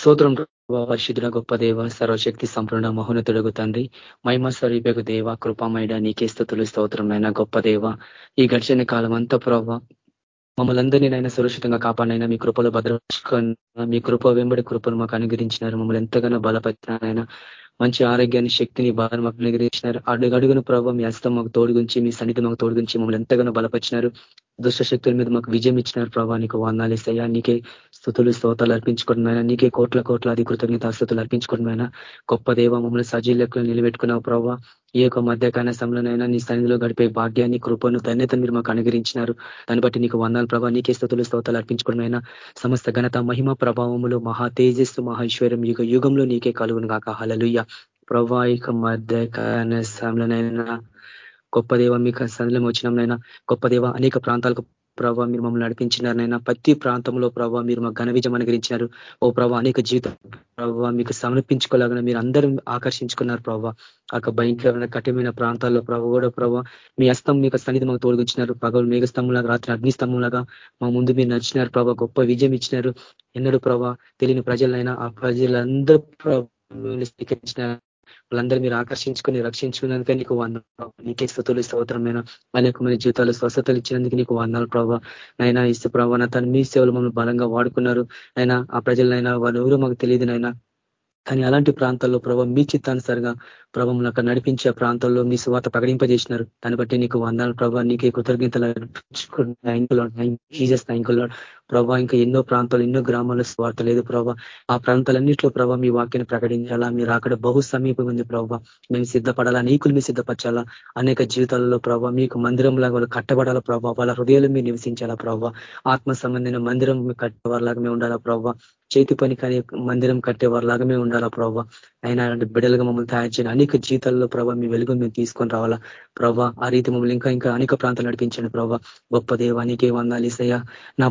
స్తోత్రం పరిశుద్ధుల గొప్ప దేవ సర్వశక్తి సంపూర్ణ మహోన్నతుడుగు తండ్రి మహిమ స్వరూపకు దేవ కృపామైడ నీకే స్థుతులు స్తోత్రం గొప్ప దేవ. ఈ గడిచిన కాలం అంతా ప్రభావ మమ్మల్ని అందరినీ నైనా సురక్షితంగా కాపాడినైనా మీ కృపలో భద్రపరుచుకున్న మీ కృప వెంబడి కృపను మాకు అనుగ్రహించినారు. మమ్మల్ని ఎంతగానో బలపరిచినారైనా మంచి ఆరోగ్యాన్ని శక్తిని బాగా మాకు అనుగ్రహించినారు. అడుగు అడుగున ప్రభావ మీ హస్తం మాకు తోడుగుంచి మీ సన్నిధి మాకు తోడుగుంచి మమ్మల్ని ఎంతగానో బలపరిచినారు. దుష్ట శక్తుల మీద మాకు విజయం ఇచ్చినారు ప్రభావ నీకు వందాలేసయ్యా నీకే స్థుతులు స్తోతాలు అర్పించుకోవడమైనా నీకే కోట్ల కోట్ల అది కృతజ్ఞత స్థుతులు అర్పించుకోవడమైనా గొప్ప దేవ మమ్మల్ని సజీలకులు నిలబెట్టుకున్నావు ప్రభావ ఈ యొక్క మధ్యకాల సమయంలోనైనా నీ సన్నిధిలో గడిపే భాగ్యాన్ని కృపను ధన్యత మీరు మాకు అనుగ్రహించినారు. దాన్ని బట్టి నీకు వందాలు ప్రభావ నీకే స్థుతులు స్తోతాలు అర్పించుకోవడమైనా సమస్త ఘనత మహిమ ప్రభావములు మహా తేజస్సు మహేశ్వరం యుగ యుగంలో నీకే కలుగును కాక హలలుయ్య ప్రభా ఇక మధ్య సమయంలోనైనా గొప్ప దేవ మీకు సన్నిలో వచ్చినాంనైనా గొప్ప దేవ అనేక ప్రాంతాలకు ప్రభావ మీరు మమ్మల్ని నడిపించినారనైనా ప్రతి ప్రాంతంలో ప్రభావ మీరు మా ఘన విజయం అనుగ్రహించినారు. ఓ ప్రభావ అనేక జీవితం ప్రభావ మీకు సమర్పించుకోలేగా మీరు అందరూ ఆకర్షించుకున్నారు ప్రభావ ఆ భయంకరమైన కఠినమైన ప్రాంతాల్లో ప్రభావ కూడా ప్రభావ మీ అస్తం మీకు సన్నిధి మాకు తోడుగుచ్చినారు పగలు మేఘస్తంభంలాగా రాత్రి అగ్నిస్తంభంలాగా మా ముందు మీరు నడిచినారు ప్రభావ గొప్ప విజయం ఇచ్చినారు. ఎన్నడూ ప్రభావ తెలియని ప్రజలైనా ఆ ప్రజలందరూ స్వీకరించినారు. వాళ్ళందరూ మీరు ఆకర్షించుకొని రక్షించుకున్నందుకే నీకు వందలు నీకే స్థుతులు స్తోత్రమైన అనేకమైన జీవితాలు స్వస్థతలు ఇచ్చినందుకు నీకు వందాలు ప్రభావ నైనా ఇస్తే ప్రభావ తను మీ సేవలు మమ్మల్ని బలంగా వాడుకున్నారు. అయినా ఆ ప్రజలైనా వాళ్ళు ఎవరో మాకు తెలియదు నైనా. కానీ అలాంటి ప్రాంతాల్లో ప్రభావ మీ చిత్తానుసారిగా ప్రభావం అక్కడ నడిపించే ప్రాంతాల్లో మీ సువాత ప్రకటింపజేసినారు. దాన్ని బట్టి నీకు వందాలు ప్రభావ నీకే కృతజ్ఞతలు జీజస్ థ్యాంకుల్లో ప్రభా ఇంకా ఎన్నో ప్రాంతాలు ఎన్నో గ్రామాల్లో స్వార్థ లేదు ప్రభావ ఆ ప్రాంతాలన్నింటిలో ప్రభా మీ వాక్యాన్ని ప్రకటించాలా? మీరు అక్కడ బహు సమీపం ఉంది ప్రభా. మేము సిద్ధపడాలా? నీకులు మీ సిద్ధపరచాలా? అనేక జీవితాలలో ప్రభావ మీకు మందిరంలాగా వాళ్ళు కట్టబడాలా ప్రభావ వాళ్ళ హృదయాలు మీరు నివసించాలా ప్రభావ ఆత్మ సంబంధమైన మందిరం కట్టేవారిలాగా మేము ఉండాలా ప్రభావ చేతి పని కానీ మందిరం కట్టేవారిలాగా మేము ఉండాలా ప్రభావ అయినా బిడ్డలుగా మమ్మల్ని తయారు అనేక జీవితాల్లో ప్రభావ మీ వెలుగు మేము తీసుకొని రావాలా? ప్రభావ ఆ రీతి మమ్మల్ని ఇంకా ఇంకా అనేక ప్రాంతాలు నడిపించండి ప్రభావ గొప్ప దేవానికి వందాలి ఇసయ్య. నా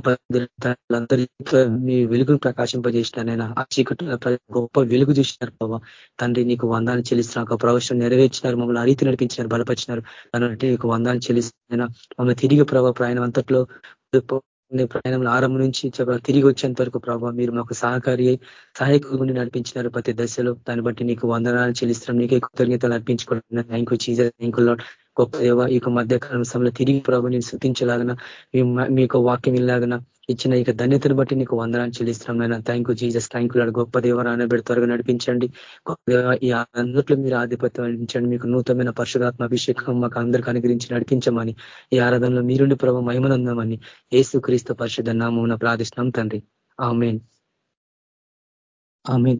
అందరి మీ వెలుగును ప్రకాశింపజేసినారైనా ఆ చీకటి గొప్ప వెలుగు చూసినారు ప్రభావ తండ్రి నీకు వందాన్ని చెల్లిస్తున్న. ఒక ప్రవేశం నెరవేర్చినారు. మమ్మల్ని రీతి నడిపించినారు. బలపరిచినారు. దాని నీకు వందాన్ని చెల్లిస్తున్నా మమ్మల్ని తిరిగి ప్రభావ ప్రయాణం అంతట్లో ప్రయాణంలో ఆరంభం నుంచి తిరిగి వచ్చేంత వరకు ప్రభావ మీరు మాకు సహకారి సహాయకుని నడిపించినారు ప్రతి దశలో. దాన్ని బట్టి నీకు వందనాలు చెల్లిస్తున్నాం. నీకే కృతజ్ఞతలు అర్పించుకోవడం థ్యాంక్ యూ చీజ థ్యాంక్ గొప్ప దేవ ఈ మధ్యకాలం సమయంలో తిరిగి ప్రభు నేను శృతించలాగన మీ యొక్క వాక్యం ఇలాగన ఇచ్చిన ఇక ధన్యతను బట్టి నీకు వందనాన్ని చెల్లిస్తున్నాం నాయన. Thank you Jesus thank you గొప్ప దేవ రానబెడి త్వరగా నడిపించండి. గొప్ప దేవ ఈ అందరిలో మీరు ఆధిపత్యం అందించండి మీకు నూతనమైన పరిశుధాత్మ అభిషేకం మాకు అందరికీ అనుగ్రహించి నడిపించమని ఈ ఆరాధనలో మీరుండి ప్రభు మహిమనందమని ఏసు క్రీస్తు పరిశుద్ధ నామం ప్రార్థిస్తున్నాం తండ్రి. ఆమెన్. ఆమెన్.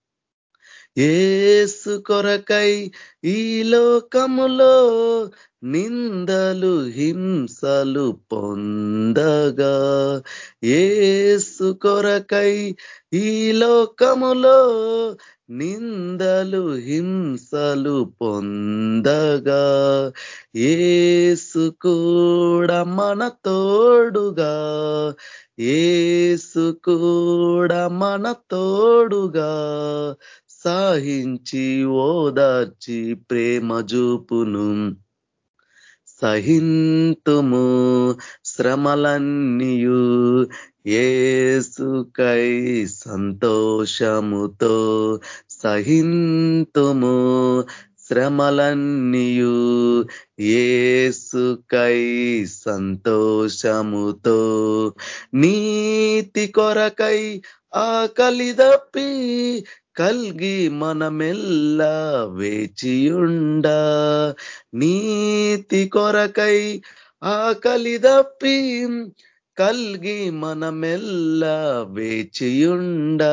ఏసు కొరకై ఈ లోకములో నిందలు హింసలు పొందగా. ఏసు కొరకై ఈ లోకములో నిందలు హింసలు పొందగా. ఏసు కూడా మన తోడుగా. ఏసు కూడా మన తోడుగా. సాహించి ఓదార్చి ప్రేమ చూపును సహింతుము శ్రమలన్నీయు ఏసుకై సంతోషముతో. సహింతుము శ్రమలన్నీయు ఏసుకై సంతోషముతో. నీతి కొరకై ఆకలి దప్పి కల్గి మనమెల్ల వేచియుండ. నీతి కొరకై ఆకలి దప్పి కల్గి మనమెల్ల వేచియుండ.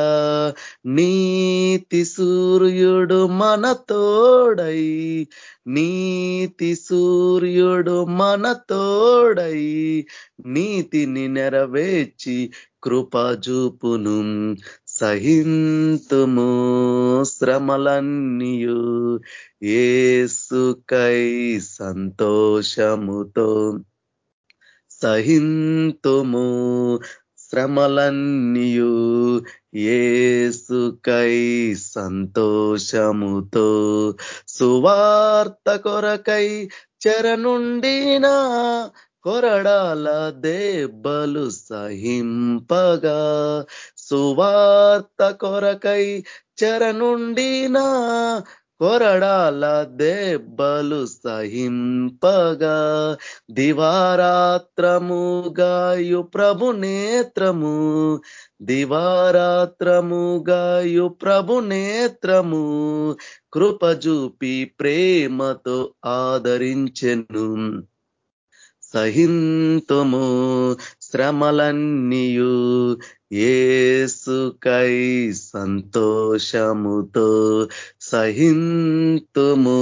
నీతి సూర్యుడు మన తోడై. నీతి సూర్యుడు మన తోడై. నీతిని నెరవేర్చి కృపజూపును సహింతుము శ్రమలన్నీయు. ఏసుకై సంతోషముతో సహింతుము శ్రమలన్నీయు. ఏసుకై సంతోషముతో సువార్త కొరకై చెరనుండినా కొరడాల దేబ్బలు సహింపగా సువార్త కొరకై చెరనుండినా కొరడాల దెబ్బలు సహింపగా దివారాత్రముగాయు ప్రభు నేత్రము దివారాత్రముగాయు ప్రభు నేత్రము కృపజూపి ప్రేమతో ఆదరించెను. సహింతుము శ్రమలన్నీయు ఏసుకై సంతోషముతో సహింతుము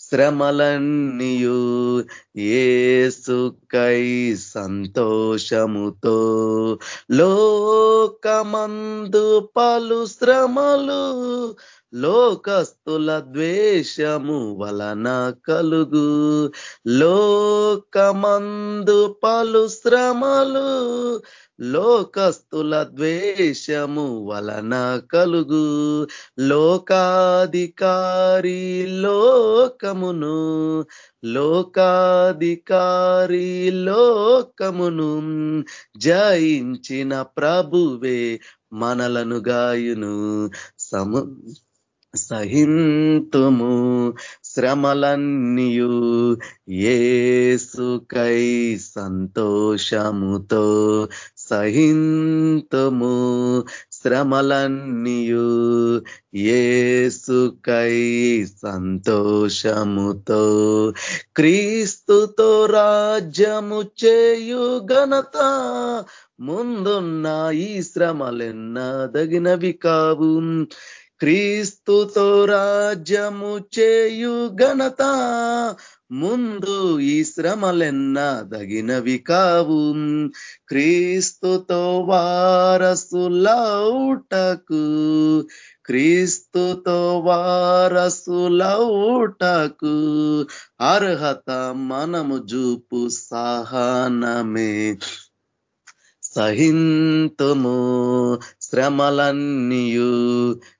శ్రమలన్నీయు ఏసుకై సంతోషముతో లోకమందు పలు శ్రమలు లోకస్తుల ద్వేషము వలన కలుగు. లోకమందు పలు శ్రమలు లోకస్తుల ద్వేషము వలన కలుగు. లోకాధికారి లోకమును లోకాధికారి లోకమును జయించిన ప్రభువే మనలను గాయును. సము సహింతుము శ్రమలన్నీయు ఏసుకై సంతోషముతో సహింతుము శ్రమలన్నీయు ఏసుకై సంతోషముతో క్రీస్తుతో రాజ్యము చేయు ఘనత ముందున్న ఈ శ్రమలెన్న దగినవి కావు. క్రీస్తుతో రాజ్యము చేయు ఘనత ముందు ఈ శ్రమలెన్న దగినవి కావు. క్రీస్తుతో వారసులౌటకు క్రీస్తుతో వారసులౌటకు అర్హత మనము జూపు సహనమే. సహింతుము శ్రమలన్నీయు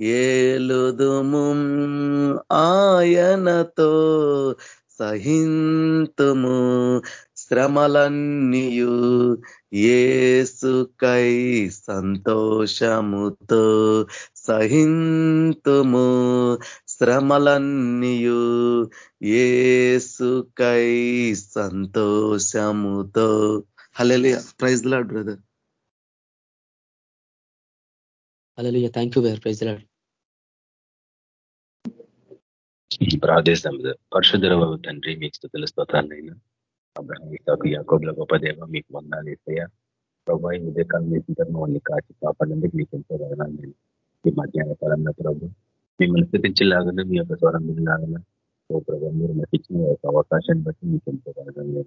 ఏలుదుము ఆయనతో సహింతుము. శ్రమలన్నీయు ఏసుకై సంతోషముతో సహింతుము. శ్రమలన్నీయు ఏసుకై సంతోషముతో. హలే ప్రైజ్ లాడ్ బ్రదర్. అలలియ thank you wear praise Lord ప్రార్థిస్తాం పరిశుద్ధర తండ్రి మీకు స్థుతుల స్తోత్రాలైనా అబ్రహం యాకోబ్ల గొప్ప దేవ మీకు వందాలు ఇస్తాయా ప్రభావ ఈ ఉదయకాలం చేసిన మమ్మల్ని కాచి కాపాడేందుకు మీకు ఎంతో వదనాలు. నేను ఈ మధ్యాహ్న కాలంలో ప్రభు మిమ్మల్ని స్థితించేలాగానే మీ యొక్క స్వరం లాగా ఓ ప్రభావ మీరు మాకు ఇచ్చిన యొక్క అవకాశాన్ని బట్టి మీకు ఎంతో వదనాలు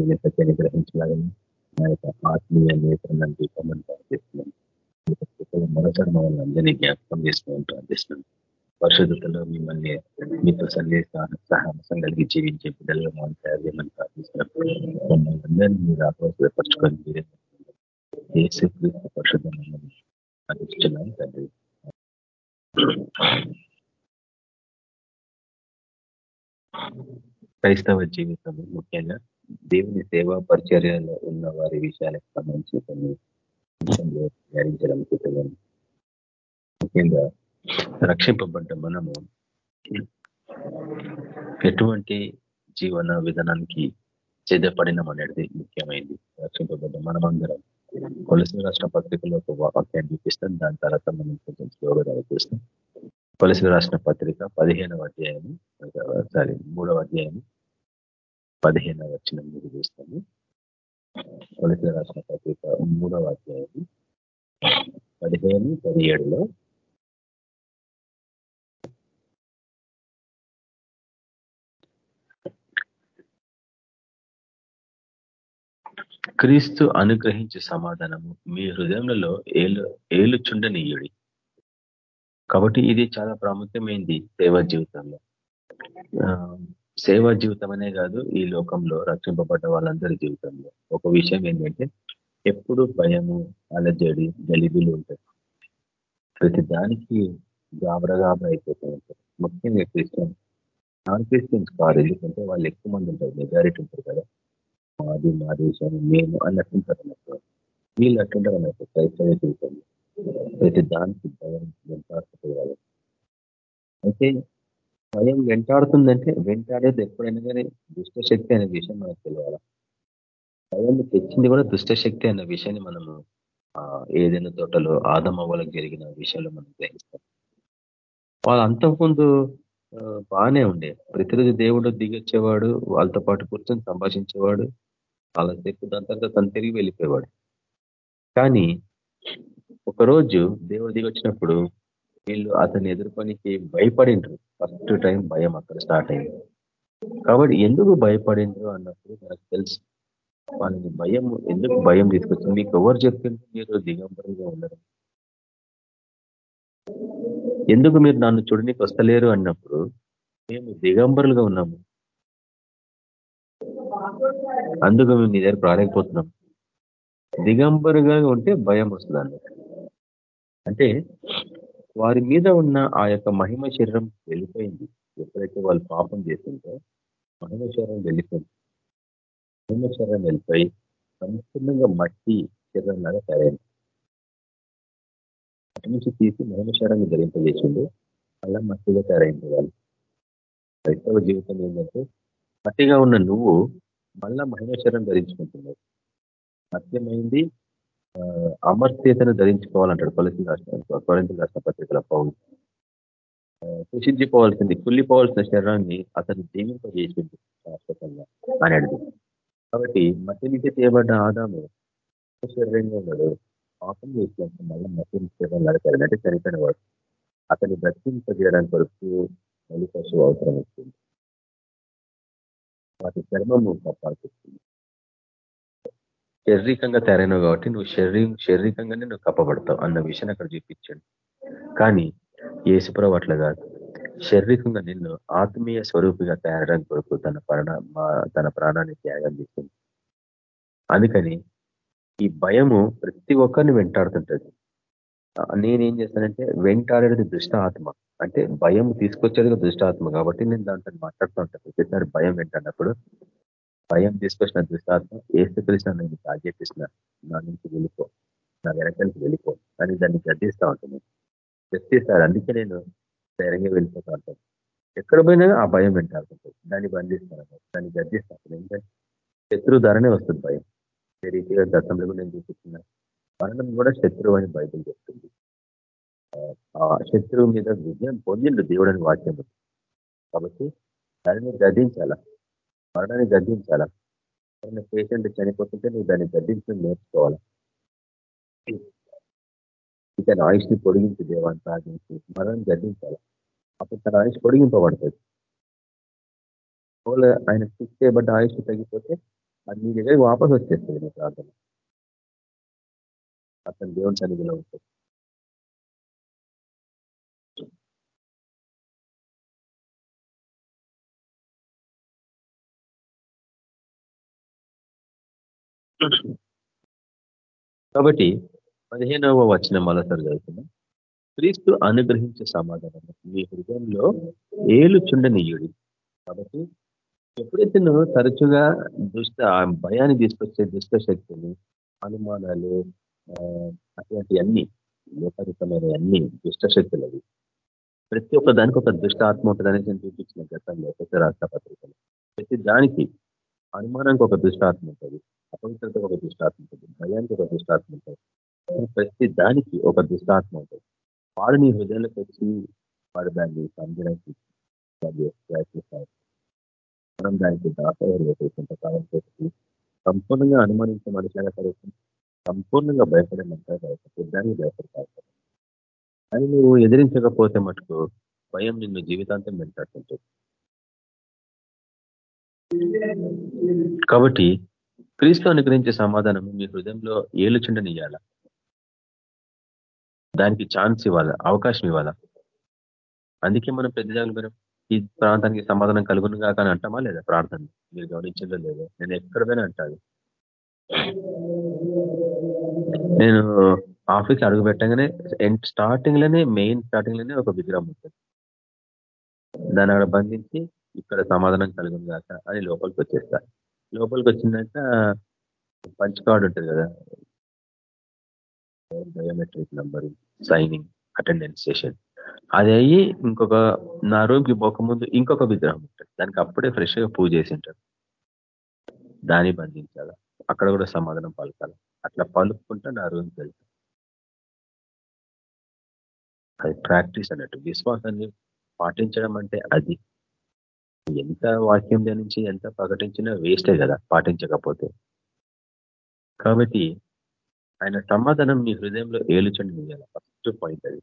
నేను సత్యాన్ని గ్రహించలాగానే నా యొక్క ఆత్మీయ నేత్రం దీపమని ప్రార్థిస్తున్నాం మరోసారి మమ్మల్ని అందరినీ జ్ఞాపకం చేసుకోవాలని ప్రార్థిస్తున్నాం పరిశుద్ధతలో మిమ్మల్ని మీతో సన్నిధి సహాసం కలిగి జీవించే బిడ్డలుగా మనం తయారు చేయమని ప్రార్థిస్తున్నాం. మమ్మల్ని అందరినీ మీరు ఆహ్వాసపరచుకొని మీరే ఏసు పరిశుద్ధమైన అందిస్తున్నాను తండ్రి. క్రైస్తవ జీవితం ముఖ్యంగా దేవుని సేవా పరిచర్యలో ఉన్న వారి విషయాలకు సంబంధించి కొన్ని విషయంలో ధ్యానించాలనుకుంటున్నాను ముఖ్యంగా రక్షింపబడ్డ మనము ఎటువంటి జీవన విధానానికి సిద్ధపడినం అనేది ముఖ్యమైంది. రక్షింపబడ్డ మనమందరం కొలసిన రాష్ట్ర పత్రికలో ఒక వాక్యాన్ని చూపిస్తాం. దాని తర్వాత మనం కొంచెం స్లోగా చూస్తాం కొలసిన రాష్ట్ర పత్రిక పదిహేనవ అధ్యాయము సారీ మూడవ అధ్యాయము పదిహేనవ వచ్చిన మీరు చూస్తాము కొలసిన రాష్ట్ర పత్రిక మూడవ అధ్యాయం పదిహేను పదిహేడులో క్రీస్తు అనుగ్రహించే సమాధానము మీ హృదయంలో ఏలు ఏలుచుండనీయుడి. కాబట్టి ఇది చాలా ప్రాముఖ్యమైంది సేవా జీవితంలో. సేవా జీవితం అనే కాదు ఈ లోకంలో రక్షింపబడ్డ వాళ్ళందరి జీవితంలో. ఒక విషయం ఏంటంటే ఎప్పుడు భయము అలజడి గలిబిలు ఉంటాయి. ప్రతి దానికి గాబర గాబర అయిపోతూ ఉంటారు ముఖ్యంగా క్రిస్టియన్ నాన్ క్రిస్టియన్స్ కాదు ఎందుకంటే వాళ్ళు ఎక్కువ మంది ఉంటారు మెజారిటీ ఉంటారు కదా. మాది మా దేశం మేము అన్నట్టుంటారు అన్నట్టు. వీళ్ళు అట్టుంటారు అన్నట్టు క్రైస్తవ జీవితంలో. ప్రతి దానికి భయం ఎంత అయితే భయం వెంటాడుతుందంటే వెంటాడేది ఎప్పుడైనా కానీ దుష్టశక్తి అనే విషయం మనకు తెలియాలి? భయాన్ని తెచ్చింది కూడా దుష్టశక్తి అన్న విషయాన్ని మనము ఏదైనా తోటలో ఆదమవ్వలకు జరిగిన విషయంలో మనం గ్రహిస్తాం. వాళ్ళు అంతకుముందు బాగానే ఉండే. ప్రతిరోజు దేవుడు దిగొచ్చేవాడు వాళ్ళతో పాటు కూర్చొని సంభాషించేవాడు వాళ్ళ చెప్పు దాని తర్వాత తను తిరిగి వెళ్ళిపోయేవాడు. కానీ ఒకరోజు దేవుడు దిగొచ్చినప్పుడు వీళ్ళు అతన్ని ఎదుర్కొనికి భయపడిండ్రు. ఫస్ట్ టైం భయం అక్కడ స్టార్ట్ అయింది. కాబట్టి ఎందుకు భయపడిండ్రు అన్నప్పుడు నాకు తెలుసు. వాళ్ళని భయం ఎందుకు భయం తీసుకొచ్చింది? మీకు ఎవరు చెప్పిండ్రు మీరు దిగంబరుగా ఉండరు ఎందుకు మీరు నన్ను చూడనికి వస్తలేరు అన్నప్పుడు మేము దిగంబరులుగా ఉన్నాము. అందుకు మేము నీ దగ్గర రాలేకపోతున్నాం దిగంబరుగా ఉంటే భయం వస్తుంది అంటే వారి మీద ఉన్న ఆ యొక్క మహిమ శరీరం వెళ్ళిపోయింది. ఎప్పుడైతే వాళ్ళు పాపం చేసిందో మహిమ శరీరం వెళ్ళిపోయింది. మహిమ శరీరం వెళ్ళిపోయి సంపూర్ణంగా మట్టి శరీరం లాగా తయారైంది. అటు నుంచి తీసి మహిమ శరీరాన్ని ధరింపజేసిండు. అలా మట్టిగా తయారైంది వాళ్ళు. క్రైస్తవ జీవితం ఏంటంటే మట్టిగా ఉన్న నువ్వు మళ్ళా మహిమ శరీరం ధరించుకుంటున్నావు. సత్యమైంది అమర్త్యతను ధరించుకోవాలంటాడు కొలసిన రాష్ట్ర కొరంతి రాష్ట్ర పత్రికల పౌరులు కుషించిపోవాల్సింది కుళ్ళిపోవాల్సిన శరీరాన్ని అతను జీవింపజేసింది శాశ్వతంగా అని అడిగి కాబట్టి మట్టి నుంచి చేయబడ్డ ఆదాము శరీరంగా ఉన్నాడు. పాపం చేసినప్పుడు మళ్ళీ మట్టి శరీరం నడకాలి అంటే చనిపోయిన వాడు. అతన్ని బ్రతింపజేయడానికి వరకు మళ్ళీ పశువు అవసరం వస్తుంది వాటి చర్మము కప్పాల్సి వస్తుంది శారీరకంగా తయారైనవు కాబట్టి నువ్వు శరీర శారీరకంగానే నువ్వు కప్పబడతావు అన్న విషయాన్ని అక్కడ చూపించాడు. కానీ ఏసుప్రభు అట్లా కాదు. శారీరకంగా నిన్ను ఆత్మీయ స్వరూపిగా తయారడానికి కొరకు తన ప్రాణ తన ప్రాణాన్ని త్యాగం చేస్తుంది అందుకని ఈ భయము ప్రతి ఒక్కరిని వెంటాడుతుంటది. నేనేం చేస్తానంటే వెంటాడేది దుష్ట ఆత్మ అంటే భయం తీసుకొచ్చేది దుష్టాత్మ కాబట్టి నేను దాంట్లో మాట్లాడుతూ ఉంటాను. ప్రతిసారి భయం వెంటాడినప్పుడు భయం తీసుకొచ్చిన దుష్టాత్మ ఏసుకృష్ణ నేను ఆజ్ఞాపిస్తున్నా నా నుంచి వెళ్ళిపో. నా వెనకాలకి వెళ్ళిపో. అని దాన్ని గద్దిస్తూ ఉంటుంది గద్దిస్తారు అందుకే నేను ధైర్యంగా వెళ్ళిపోతా ఉంటాను. ఎక్కడ పోయినా ఆ భయం వెంటాడుతుంటుంది. దాన్ని బంధిస్తాను. దాన్ని గద్దిస్తాను ఎందుకంటే శత్రువు ధరనే వస్తుంది భయం. ఏ రీతిగా గతంలో కూడా నేను చూపిస్తున్నా మరణం కూడా శత్రువు అని బయటకు చెప్తుంది. ఆ శత్రువు మీద విజయం పొందిండు దేవుడని వాక్యం కాబట్టి దానిని గద్దించాలా? మరణాన్ని గద్దించాలా? పేషెంట్ చనిపోతుంటే నువ్వు దాన్ని గద్దించడం నేర్చుకోవాలి? ఇతని ఆయుష్ని పొడిగించి దేవాన్ని ప్రార్థించి మరణాన్ని గద్దించాలి? అప్పుడు తన ఆయుష్ పొడిగింపబడుతుంది. ఆయన ఫిక్స్ చేయబడ్డ ఆయుష్ తగ్గిపోతే అది నీ దగ్గరికి వాపసు వచ్చేస్తుంది నీ ప్రార్థన అతను దేవుని సన్నిధిలో ఉంటుంది. కాబట్టి పదిహేనవ వచ్చిన మరోసారి చదువుతున్నాం క్రీస్తు అనుగ్రహించే సమాధానం మీ హృదయంలో ఏలు చుండనీయుడి కాబట్టి ఎప్పుడైతే నువ్వు తరచుగా దుష్ట భయాన్ని తీసుకొచ్చే దుష్ట శక్తిని అనుమానాలు అటువంటి అన్ని లోపరితమైన అన్ని దుష్ట శక్తులు అవి ప్రతి ఒక్క దానికి ఒక దుష్ట ఆత్మ ఉంటుందని నేను చూపించిన గతంలో కొత్త రాష్ట్ర పత్రికలు ప్రతి దానికి అనుమానానికి ఒక దుష్టాత్మ ఉంటుంది. అపవిత్రత ఒక దుష్టాత్మ ఉంటుంది భయానికి ఒక దుష్టాత్మ ఉంటుంది ప్రతి దానికి ఒక దుష్టాత్మ ఉంటుంది వాడు నీ హృదయంలోకి వచ్చి వాడు దాన్ని సంజడానికి ప్రయత్నిస్తారు మనం దానికి దాసవారు కొంతకాలం చేసి సంపూర్ణంగా అనుమానించే మనుషులుగా కలుగుతుంది సంపూర్ణంగా భయపడే మనుషులుగా దానికి భయపడతారు అని నువ్వు ఎదిరించకపోతే మటుకు భయం నిన్ను జీవితాంతం వెంటాడుతుంటుంది. కాబట్టి క్రీస్తు అనుగ్రహించే సమాధానం మీ హృదయంలో ఏలుచుండనియాల దానికి ఛాన్స్ ఇవ్వాలా? అవకాశం ఇవ్వాలా? అందుకే మనం పెద్ద జాగ్రత్త ఈ ప్రాంతానికి సమాధానం కలుగును కాక అని అంటామా లేదా ప్రార్థన? మీరు గమనించడం లేదా? నేను ఎక్కడైనా అంటాను. నేను ఆఫీస్ అడుగు పెట్టగానే స్టార్టింగ్లోనే మెయిన్ స్టార్టింగ్లోనే ఒక విగ్రహం ఉంటుంది. దాన్ని అక్కడ బంధించి ఇక్కడ సమాధానం కలుగును కాక అని లోపలికి వచ్చేస్తాను లోపలికి వచ్చిందంట పంచ్ కార్డు ఉంటుంది కదా. Biometric number signing attendance session అది అయ్యి ఇంకొక నా రూమ్కి పోకముందు ఇంకొక విగ్రహం ఉంటుంది. దానికి అప్పుడే ఫ్రెష్గా పూజ చేసి ఉంటారు. దాన్ని బంధించాలా? అక్కడ కూడా సమాధానం పలకాలి? అట్లా పలుకుంటా నా రూమ్కి వెళ్తాను అది ప్రాక్టీస్ అన్నట్టు. విశ్వాసాన్ని పాటించడం అంటే అది. ఎంత వాక్యం ధ్యానించి ఎంత ప్రకటించినా వేస్టే కదా పాటించకపోతే. కాబట్టి ఆయన సమాధానం మీ హృదయంలో ఏలుచండి మీయాల ఫస్ట్ పాయింట్ అది.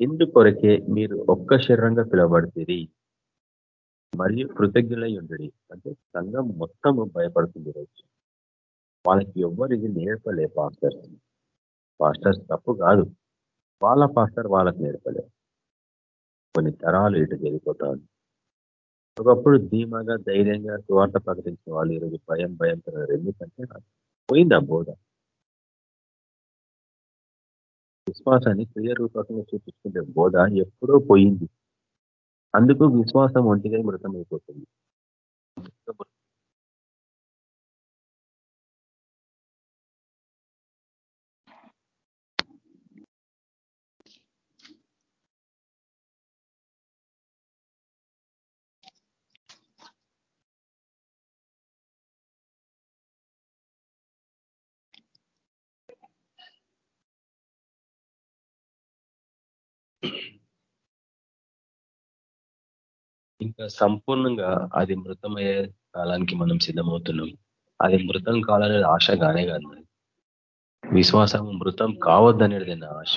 ఇందు కొరకే మీరు ఒక్క శరీరంగా పిలవబడుతుంది మరియు కృతజ్ఞులై ఉండడి. అంటే సంఘం మొత్తం భయపడుతుంది రోజు వాళ్ళకి ఎవ్వరు ఇది నేర్పలే పాస్టర్స్. పాస్టర్స్ తప్పు కాదు. వాళ్ళ పాస్టర్ వాళ్ళకి నేర్పలేదు కొన్ని తరాలు ఇటు జరిగిపోతాను ఒకప్పుడు ధీమాగా ధైర్యంగా సువార్త ప్రకటించిన వాళ్ళు ఈరోజు భయం భయం ఎందుకంటే పోయిందా బోధ? విశ్వాసాన్ని క్రియరూపకంగా చూపించుకుంటే బోధ ఎప్పుడో పోయింది. అందుకు విశ్వాసం ఒంటిగా మృతమైపోతుంది. ఇంకా సంపూర్ణంగా అది మృతమయ్యే కాలానికి మనం సిద్ధమవుతున్నాం. అది మృతం కావాలనేది ఆశ కానే కాదు మరి. విశ్వాసం మృతం కావద్దనేది నా ఆశ.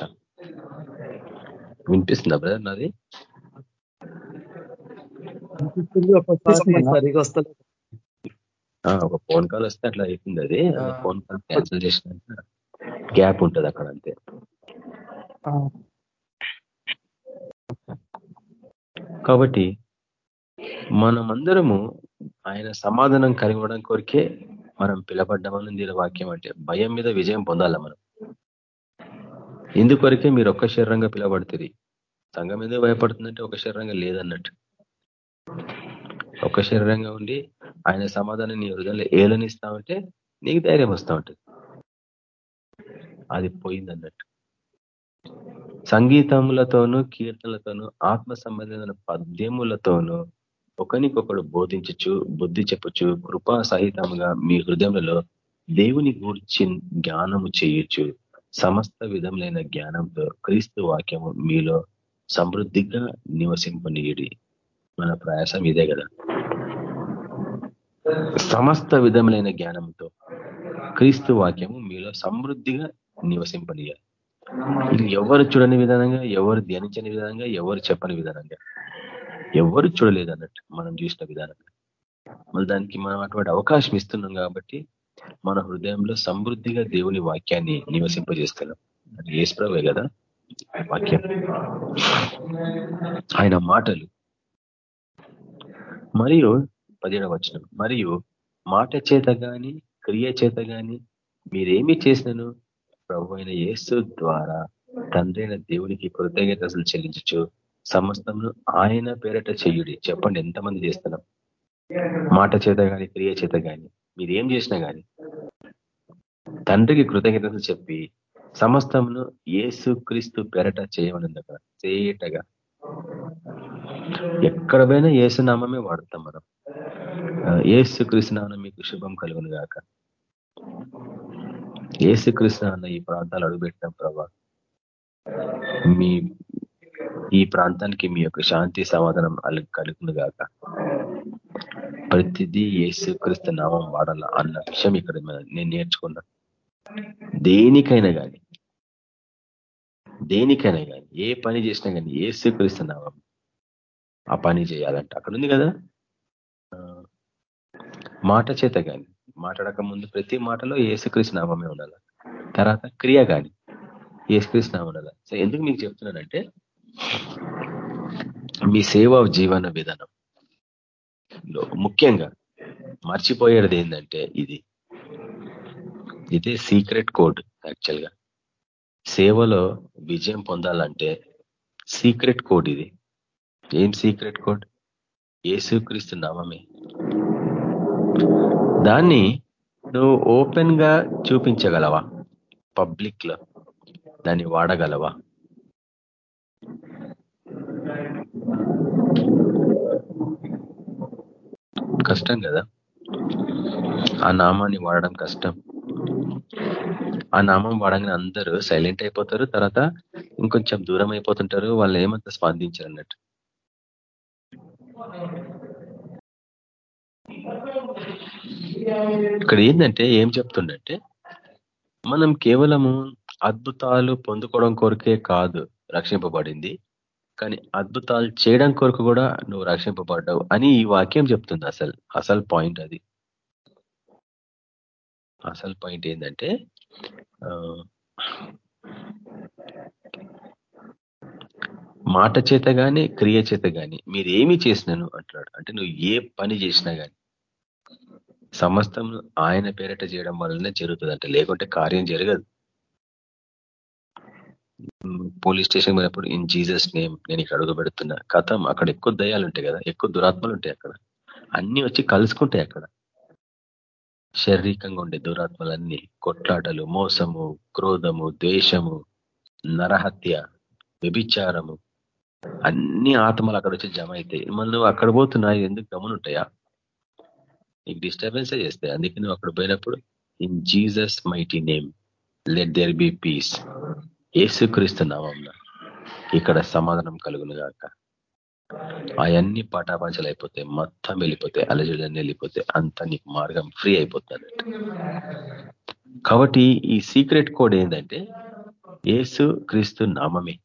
వినిపిస్తుందా బ్రదర్ నాది? ఒక ఫోన్ కాల్ వస్తే అట్లా అయిపోయింది అది. ఫోన్ కాల్ క్యాన్సిల్ చేసినాక గ్యాప్ ఉంటుంది అక్కడ అంతే. కాబట్టి మనమందరము ఆయన సమాధానం కలిగడం కొరికే మనం పిలబడ్డామని దీని వాక్యం అంటే భయం మీద విజయం పొందాల మనం? ఇందుకొరకే మీరు ఒక్క శరీరంగా పిలబడుతుంది సంఘం మీద భయపడుతుందంటే ఒక శరీరంగా లేదన్నట్టు. ఒక శరీరంగా ఉండి ఆయన సమాధానం నీ హృదయంలో ఏలనిస్తామంటే నీకు ధైర్యం వస్తూ ఉంటుంది అది పోయిందన్నట్టు. సంగీతములతోనూ కీర్తనలతోనూ ఆత్మ సంబంధమైన పద్యములతోనూ ఒకనికొకడు బోధించచ్చు బుద్ధి చెప్పచ్చు కృపా సహితంగా మీ హృదయంలో దేవుని గూర్చి జ్ఞానము చేయొచ్చు సమస్త విధములైన జ్ఞానంతో క్రీస్తు వాక్యము మీలో సమృద్ధిగా నివసింపనీయుడి. మన ప్రయాసం ఇదే కదా. సమస్త విధములైన జ్ఞానంతో క్రీస్తు వాక్యము మీలో సమృద్ధిగా నివసింపనీయాలి. ఇది ఎవరు చూడని విధానంగా ఎవరు ధ్యానించని విధానంగా ఎవరు చెప్పని విధానంగా? ఎవరు చూడలేదు అన్నట్టు మనం చూసిన విధానం. మళ్ళీ దానికి మనం అటువంటి అవకాశం ఇస్తున్నాం కాబట్టి మన హృదయంలో సమృద్ధిగా దేవుని వాక్యాన్ని నివసింపజేస్తున్నాం. అది ఏసుప్రవే కదా? వాక్యం. ఆయన మాటలు. మరియు పదిహేడవ వచనం. మరియు మాట చేత కానీ క్రియ చేత కానీ మీరేమి చేసినను? ప్రభు అయిన యేసు ద్వారా తండ్రైన దేవునికి కృతజ్ఞతలు చెల్లించచ్చు సమస్తమును ఆయన పేరట చెయ్యుడి చెప్పండి ఎంతమంది చేస్తున్నాం? మాట చేత కానీ క్రియ చేత కాని మీరు ఏం చేసినా కానీ తండ్రికి కృతజ్ఞతలు చెప్పి సమస్తమును ఏసు క్రీస్తు పెరట చేయమని అక్కడ చేయటగా. ఎక్కడ పోయినా ఏసునామే వాడతాం మనం. ఏసు కృష్ణానం మీకు శుభం కలుగును గాక. ఏసు కృష్ణ ఈ ప్రాంతాలు అడుగుపెట్టిన ప్రభా. మీ ఈ ప్రాంతానికి మీ యొక్క శాంతి సమాధానం కలుగును గాక. ప్రతిదీ ఏసుక్రీస్తు నామం వాడాల అన్న విషయం ఇక్కడ నేను నేర్చుకున్నా. దేనికైనా కానీ దేనికైనా కానీ ఏ పని చేసినా కానీ ఏసుక్రీస్తు నామం ఆ పని చేయాలంట. అక్కడ ఉంది కదా? మాట చేత కానీ మాట్లాడక ముందు ప్రతి మాటలో ఏసుకృష్ణ నామమే ఉండాలి. తర్వాత క్రియ కానీ ఏసుకృష్ణ నామం ఉండాలి. సో ఎందుకు మీకు చెప్తున్నానంటే మీ సేవ జీవన విధానం. ముఖ్యంగా మర్చిపోయేది ఏంటంటే ఇది. ఇదే సీక్రెట్ కోడ్ యాక్చువల్గా. సేవలో విజయం పొందాలంటే సీక్రెట్ కోడ్ ఇది. ఏం సీక్రెట్ కోడ్? ఏసుక్రీస్తు నామమే. దాన్ని నువ్వు ఓపెన్గా చూపించగలవా? పబ్లిక్లో దాన్ని వాడగలవా? కష్టం కదా. ఆ నామాన్ని వాడడం కష్టం. ఆ నామం వాడగానే అందరూ సైలెంట్ అయిపోతారు. తర్వాత ఇంకొంచెం దూరం అయిపోతుంటారు. వాళ్ళు ఏమంతా స్పందించారు అన్నట్టు ఇక్కడ ఏంటంటే ఏం చెప్తుండంటే మనం కేవలము అద్భుతాలు పొందుకోవడం కొరకే కాదు రక్షింపబడింది. కానీ అద్భుతాలు చేయడం కొరకు కూడా నువ్వు రక్షింపబడ్డావు అని ఈ వాక్యం చెప్తుంది అసలు అసలు పాయింట్ అది. అసలు పాయింట్ ఏంటంటే మాట చేత కానీ క్రియ చేత కానీ మీరు ఏమి చేసినాను అంటున్నాడు. అంటే నువ్వు ఏ పని చేసినా కానీ సమస్తం ఆయన పేరట చేయడం వల్లనే జరుగుతుంది. అంటే లేకుంటే కార్యం జరగదు. పోలీస్ స్టేషన్ పోయినప్పుడు ఇన్ జీసస్ నేమ్ నేను ఇక్కడ అడుగు పెడుతున్నా కథం అక్కడ ఎక్కువ దయాలు ఉంటాయి కదా ఎక్కువ దురాత్మలు ఉంటాయి అక్కడ. అన్ని వచ్చి కలుసుకుంటాయి అక్కడ. శారీరకంగా ఉండే దురాత్మలన్నీ కొట్లాటలు మోసము క్రోధము ద్వేషము నరహత్య వ్యభిచారము అన్ని ఆత్మలు అక్కడ వచ్చి జమ అవుతాయి. మళ్ళీ నువ్వు అక్కడ పోతున్నాయి ఎందుకు గమనుంటాయా నీకు డిస్టర్బెన్సే చేస్తాయి. అందుకే నువ్వు అక్కడ పోయినప్పుడు in Jesus mighty name let there be peace ఏసుక్రీస్తున్నాం ఇక్కడ సమాధానం కలుగును గాక. అవన్నీ పటాపంచలు అయిపోతాయి మొత్తం వెళ్ళిపోతాయి అలజడన్నీ వెళ్ళిపోతాయి అంత నీకు మార్గం ఫ్రీ అయిపోతుంది కాబట్టి ఈ సీక్రెట్ కోడ్ ఏంటంటే ఏసు క్రీస్తు నామమే.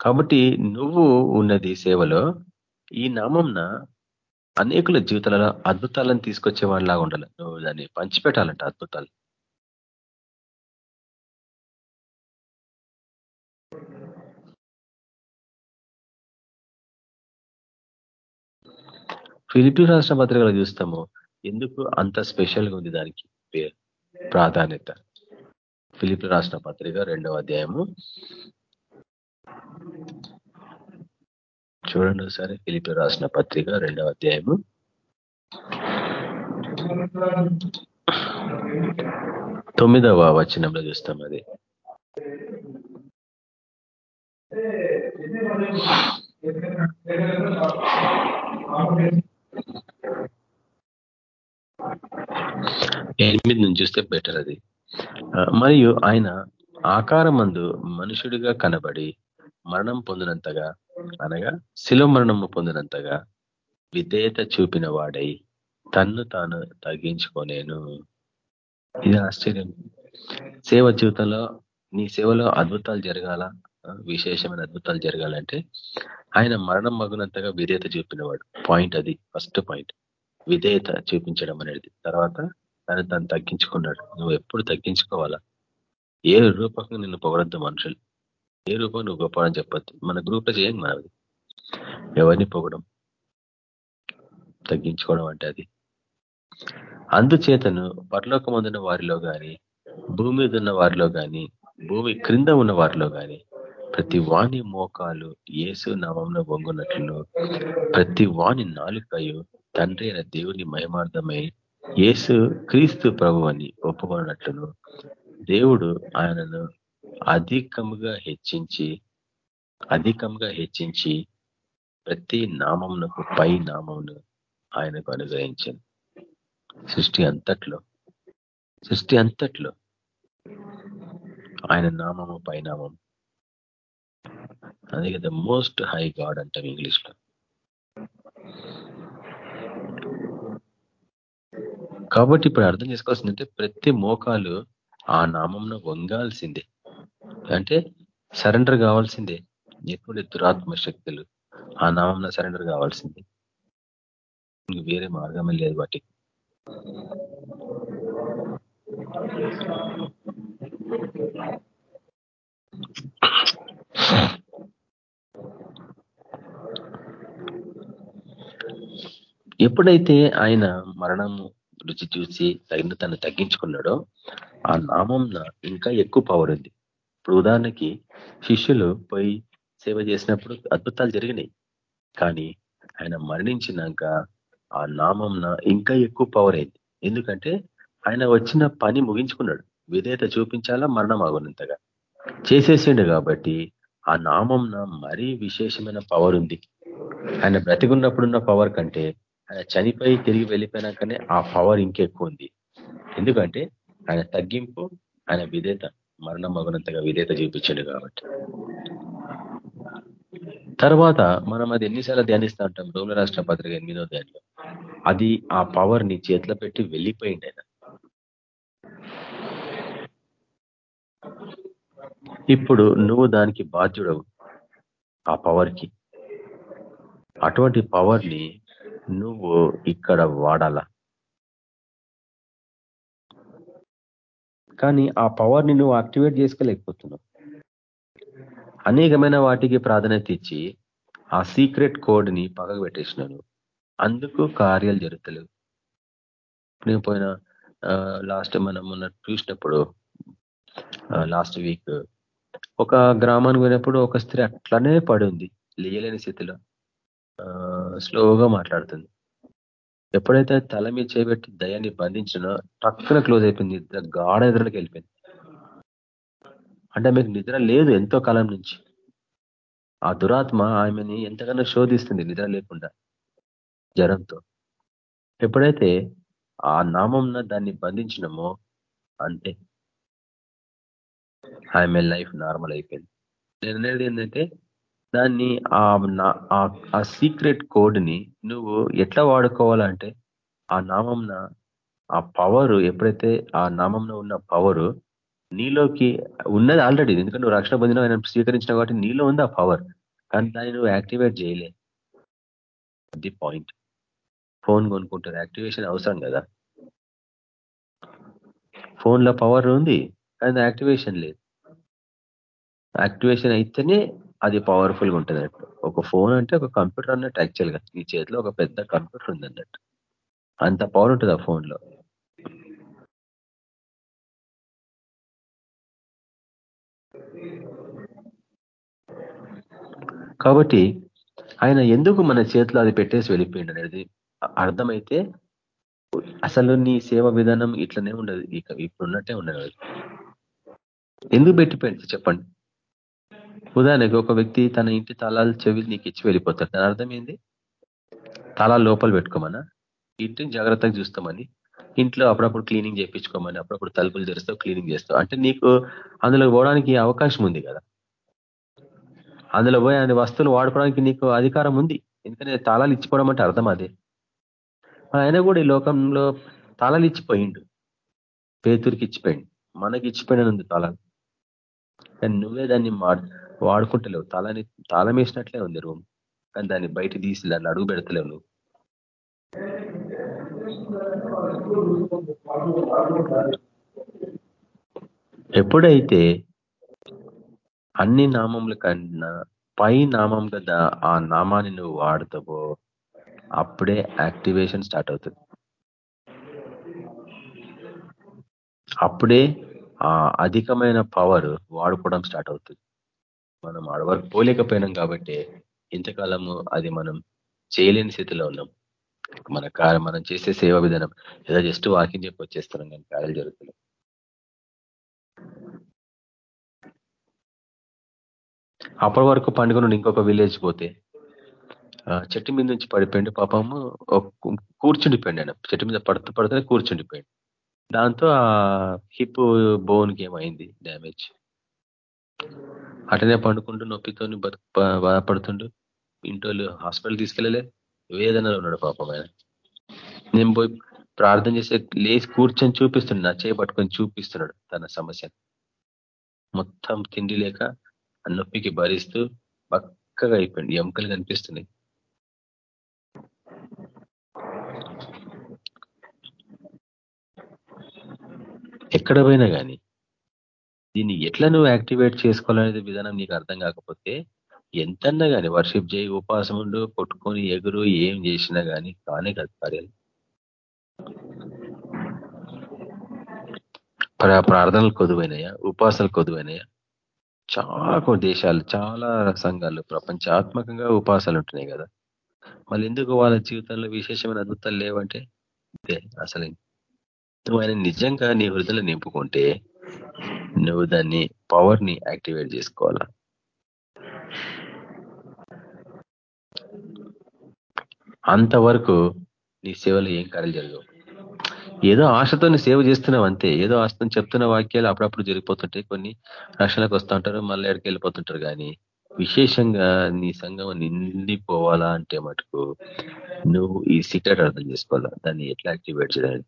కాబట్టి నువ్వు ఉన్నది సేవలో ఈ నామంన అనేకుల జీవితాలలో అద్భుతాలను తీసుకొచ్చే వాళ్ళలాగా ఉండాలి. నువ్వు దాన్ని పంచిపెట్టాలంట అద్భుతాలు. ఫిలిపి రాష్ట్ర పత్రికలు చూస్తాము. ఎందుకు అంత స్పెషల్గా ఉంది దానికి ప్రాధాన్యత? ఫిలిపి రాష్ట్ర పత్రిక రెండవ అధ్యాయము. చూడండి ఒకసారి ఫిలిపి రాసిన పత్రిక రెండవ అధ్యాయము. తొమ్మిదవ వచనంలో చూస్తాం అది. ఎనిమిది నుంచి చూస్తే బెటర్ అది. మరియు ఆయన ఆకారమందు మనుషుడిగా కనబడి మరణం పొందినంతగా అనగా శిలో మరణము పొందినంతగా విధేయత చూపిన వాడై తన్ను తాను తగ్గించుకోలేను ఇది ఆశ్చర్యం. సేవ జీవితంలో నీ సేవలో అద్భుతాలు జరగాల? విశేషమైన అద్భుతాలు జరగాలంటే ఆయన మరణం మగునంతగా విధేయత చూపినవాడు. పాయింట్ అది. ఫస్ట్ పాయింట్ విధేయత చూపించడం అనేది. తర్వాత ఆయన తను తగ్గించుకున్నాడు. నువ్వు ఎప్పుడు తగ్గించుకోవాలా? ఏ రూపకంగా నిన్ను పొగడద్దు మనుషులు. ఏ రూపం నువ్వు గొప్ప అని చెప్పద్దు. మన గ్రూప్లో చేయం మనది. ఎవరిని పొగడం? తగ్గించుకోవడం అంటే అది. అందుచేతను పరలోకమందున్న వారిలో కానీ భూమి మీద ఉన్న వారిలో కానీ భూమి క్రింద ఉన్న వారిలో కానీ ప్రతి వాణి మోకాలు ఏసు నామంలో వంగునట్లు ప్రతి వాణి నాలుకయు తండ్రి అయిన దేవుని మహిమార్థమై యేసు క్రీస్తు ప్రభు అని ఒప్పుకున్నట్లును దేవుడు ఆయనను అధికముగా హెచ్చించి అధికంగా హెచ్చించి ప్రతి నామమునకు పై నామమును ఆయనకు అనుగ్రహించింది సృష్టి అంతట్లో సృష్టి అంతట్లో ఆయన నామము పైనామం అదే ద మోస్ట్ హై గాడ్ అంటాం ఇంగ్లీష్లో కాబట్టి ఇప్పుడు అర్థం చేసుకోవాల్సిందంటే ప్రతి మోకాలు ఆ నామంలో వంగాల్సిందే. అంటే సరెండర్ కావాల్సిందే. ఎప్పుడు దురాత్మ శక్తులు ఆ నామంలో సరెండర్ కావాల్సిందే. ఇంక వేరే మార్గమే లేదు వాటికి. ఎప్పుడైతే ఆయన మరణము రుచి చూసి తగిన తను తగ్గించుకున్నాడో ఆ నామం ఇంకా ఎక్కువ పవర్ ఉంది. ఇప్పుడు ఉదాహరణకి శిష్యులు పోయి సేవ చేసినప్పుడు అద్భుతాలు జరిగినాయి. కానీ ఆయన మరణించినాక ఆ నామం ఇంకా ఎక్కువ పవర్ అయింది. ఎందుకంటే ఆయన వచ్చిన పని ముగించుకున్నాడు. విధేయత చూపించాలా మరణం ఆగునంతగా. చేసేసిండు కాబట్టి ఆ నామం మరీ విశేషమైన పవర్ ఉంది. ఆయన బ్రతికున్నప్పుడున్న పవర్ కంటే ఆయన చనిపోయి తిరిగి వెళ్ళిపోయినాకనే ఆ పవర్ ఇంకెక్కువ ఉంది. ఎందుకంటే ఆయన తగ్గింపు ఆయన విధేత మరణం మగునంతగా విధేత చూపించాడు కాబట్టి. తర్వాత మనం అది ఎన్నిసార్లు ధ్యానిస్తూ ఉంటాం. రోగుల రాష్ట్ర పత్రిక ఎనిమిదో ధ్యానంలో అది ఆ పవర్ని చేతిలో పెట్టి వెళ్ళిపోయింది ఆయన. ఇప్పుడు నువ్వు దానికి బాధ్యుడవు. ఆ పవర్కి అటువంటి పవర్ని నువ్వు ఇక్కడ వాడాల. కానీ ఆ పవర్ని నువ్వు యాక్టివేట్ చేసుకోలేకపోతున్నావు. అనేకమైన వాటికి ప్రాధాన్యత ఇచ్చి ఆ సీక్రెట్ కోడ్ని పగకు పెట్టేసినాను అందుకు కార్యాలు జరుగుతలేవు. నేను పోయిన లాస్ట్ మనం మొన్న చూసినప్పుడు లాస్ట్ వీక్ ఒక గ్రామానికి పోయినప్పుడు ఒక స్త్రీ అట్లనే పడి ఉంది లేయలేని స్థితిలో. స్లోగా మాట్లాడుతుంది. ఎప్పుడైతే తల మీద చేపెట్టి దయాన్ని బంధించినా టక్కున క్లోజ్ అయిపోయింది. గాఢ ఎదురులోకి వెళ్ళిపోయింది. అంటే మీకు నిద్ర లేదు ఎంతో కాలం నుంచి. ఆ దురాత్మ ఆమెని ఎంతగానో శోధిస్తుంది నిద్ర లేకుండా. జ్వరంతో. ఎప్పుడైతే ఆ నామంన దాన్ని బంధించినమో అంతే ఆమె లైఫ్ నార్మల్ అయిపోయింది నేను అనేది ఏంటంటే దాన్ని ఆ సీక్రెట్ కోడ్ని నువ్వు ఎట్లా వాడుకోవాలంటే ఆ నామంన ఆ పవర్ ఎప్పుడైతే ఆ నామంలో ఉన్న పవరు నీలోకి ఉన్నది ఆల్రెడీ ఎందుకంటే నువ్వు రక్షణ పొందిన ఆయన స్వీకరించిన కాబట్టి నీలో ఉంది ఆ పవర్ కానీ దాన్ని నువ్వు యాక్టివేట్ చేయలే. ది పాయింట్ ఫోన్ కొనుక్కుంటారు. యాక్టివేషన్ అవసరం కదా. ఫోన్లో పవర్ ఉంది. కానీ యాక్టివేషన్ లేదు. యాక్టివేషన్ అయితేనే అది పవర్ఫుల్గా ఉంటుంది అన్నట్టు. ఒక ఫోన్ అంటే ఒక కంప్యూటర్ అన్నట్టు యాక్చువల్గా ఈ చేతిలో ఒక పెద్ద కంప్యూటర్ ఉంది అన్నట్టు. అంత పవర్ ఉంటుంది ఆ ఫోన్లో కాబట్టి ఆయన ఎందుకు మన చేతిలో అది పెట్టేసి వెళ్ళిపోయింది అనేది అర్థమైతే అసలు నీ సేవ విధానం ఇట్లనే ఉండదు. ఇక ఇప్పుడున్నట్టే ఉండదు. ఎందుకు పెట్టిపోయింది చెప్పండి? ఉదాహరణకి ఒక వ్యక్తి తన ఇంటి తాళాలు చెవి నీకు ఇచ్చి వెళ్ళిపోతాడు. దాని అర్థం ఏంది? తాళాలు లోపల పెట్టుకోమన్నా ఇంటిని జాగ్రత్తగా చూస్తామని ఇంట్లో అప్పుడప్పుడు క్లీనింగ్ చేయించుకోమని అప్పుడప్పుడు తలుపులు తెరుస్తావు క్లీనింగ్ చేస్తావు అంటే నీకు అందులో పోవడానికి అవకాశం ఉంది కదా? అందులో పోయి అనే వస్తువులు వాడుకోవడానికి నీకు అధికారం ఉంది. ఎందుకంటే తాళాలు ఇచ్చిపోవడం అంటే అర్థం అదే. ఆయన కూడా ఈ లోకంలో తాళాలు ఇచ్చిపోయిండు. పేతురికి ఇచ్చిపోయిండు. మనకి ఇచ్చిపోయిన ఉంది తాళాలు కానీ నువ్వే దాన్ని వాడుకుంటలేవు. తాళాన్ని తాళం వేసినట్లే ఉంది రూమ్. కానీ దాన్ని బయట తీసి దాన్ని అడుగు పెడతలేవు నువ్వు. ఎప్పుడైతే అన్ని నామముల కన్నా పై నామం కదా ఆ నామాన్ని నువ్వు వాడుతావో అప్పుడే యాక్టివేషన్ స్టార్ట్ అవుతుంది. అప్పుడే ఆ అధికమైన పవర్ వాడుకోవడం స్టార్ట్ అవుతుంది. మనం ఆడవరకు పోలేకపోయినాం కాబట్టి ఇంతకాలము అది మనం చేయలేని స్థితిలో ఉన్నాం. మన కార్యం మనం చేసే సేవా విధానం ఏదో జస్ట్ వాకింగ్ చెప్పి వచ్చేస్తున్నాం కానీ కార్యాలు జరుగుతున్నాయి. అప్పటి వరకు పండుగ నుండి ఇంకొక విలేజ్ పోతే చెట్టు మీద నుంచి పడిపోయింది పాపము కూర్చుండిపోయింది ఆయన. చెట్టు మీద పడుతూ పడుతూనే కూర్చుండిపోయింది దాంతో ఆ హిప్ బోన్కి ఏమైంది డ్యామేజ్. అటనే పండుకుంటూ నొప్పితో బాధపడుతుండు. ఇంటోళ్ళు హాస్పిటల్ తీసుకెళ్ళలే. వేదనలో ఉన్నాడు పాపం ఆయన. నేను పోయి ప్రార్థన చేసే లేచి కూర్చొని చూపిస్తున్నాడు నా చేయి పట్టుకొని చూపిస్తున్నాడు తన సమస్య మొత్తం తిండి లేక ఆ నొప్పికి భరిస్తూ పక్కగా అయిపోయింది ఎముకలు కనిపిస్తున్నాయి. ఎక్కడ పోయినా కానీ దీన్ని ఎట్లా నువ్వు యాక్టివేట్ చేసుకోవాలనేది విధానం నీకు అర్థం కాకపోతే ఎంతన్నా కానీ వర్షిప్ చేయి ఉపాసం ఉండు కొట్టుకొని ఎగురు ఏం చేసినా కానీ కానే కాదు కార్యాలు ప్రార్థనలు కొదువైనాయా? ఉపాసాలు కొదువైనాయా? చాలా దేశాలు చాలా సంఘాలు ప్రపంచాత్మకంగా ఉపాసాలు ఉంటున్నాయి కదా. మళ్ళీ ఎందుకు వాళ్ళ జీవితంలో విశేషమైన అద్భుతాలు లేవంటే? అసలు నువ్వు ఆయన నిజంగా నీ హృదయలు నింపుకుంటే నువ్వు దాన్ని పవర్ని యాక్టివేట్ చేసుకోవాలా? అంతవరకు నీ సేవలో ఏం కార్యాలు జరగవు. ఏదో ఆశతో సేవ చేస్తున్నావు అంతే. ఏదో ఆశతో చెప్తున్న వాక్యాలు అప్పుడప్పుడు జరిగిపోతుంటాయి. కొన్ని రక్షణకు వస్తూ ఉంటారు మళ్ళీ ఎక్కడికి వెళ్ళిపోతుంటారు. కానీ విశేషంగా నీ సంఘం నిండిపోవాలా అంటే మటుకు నువ్వు ఈ సీక్రెట్ అర్థం చేసుకోవాలా? దాన్ని ఎట్లా యాక్టివేట్ చేయాలి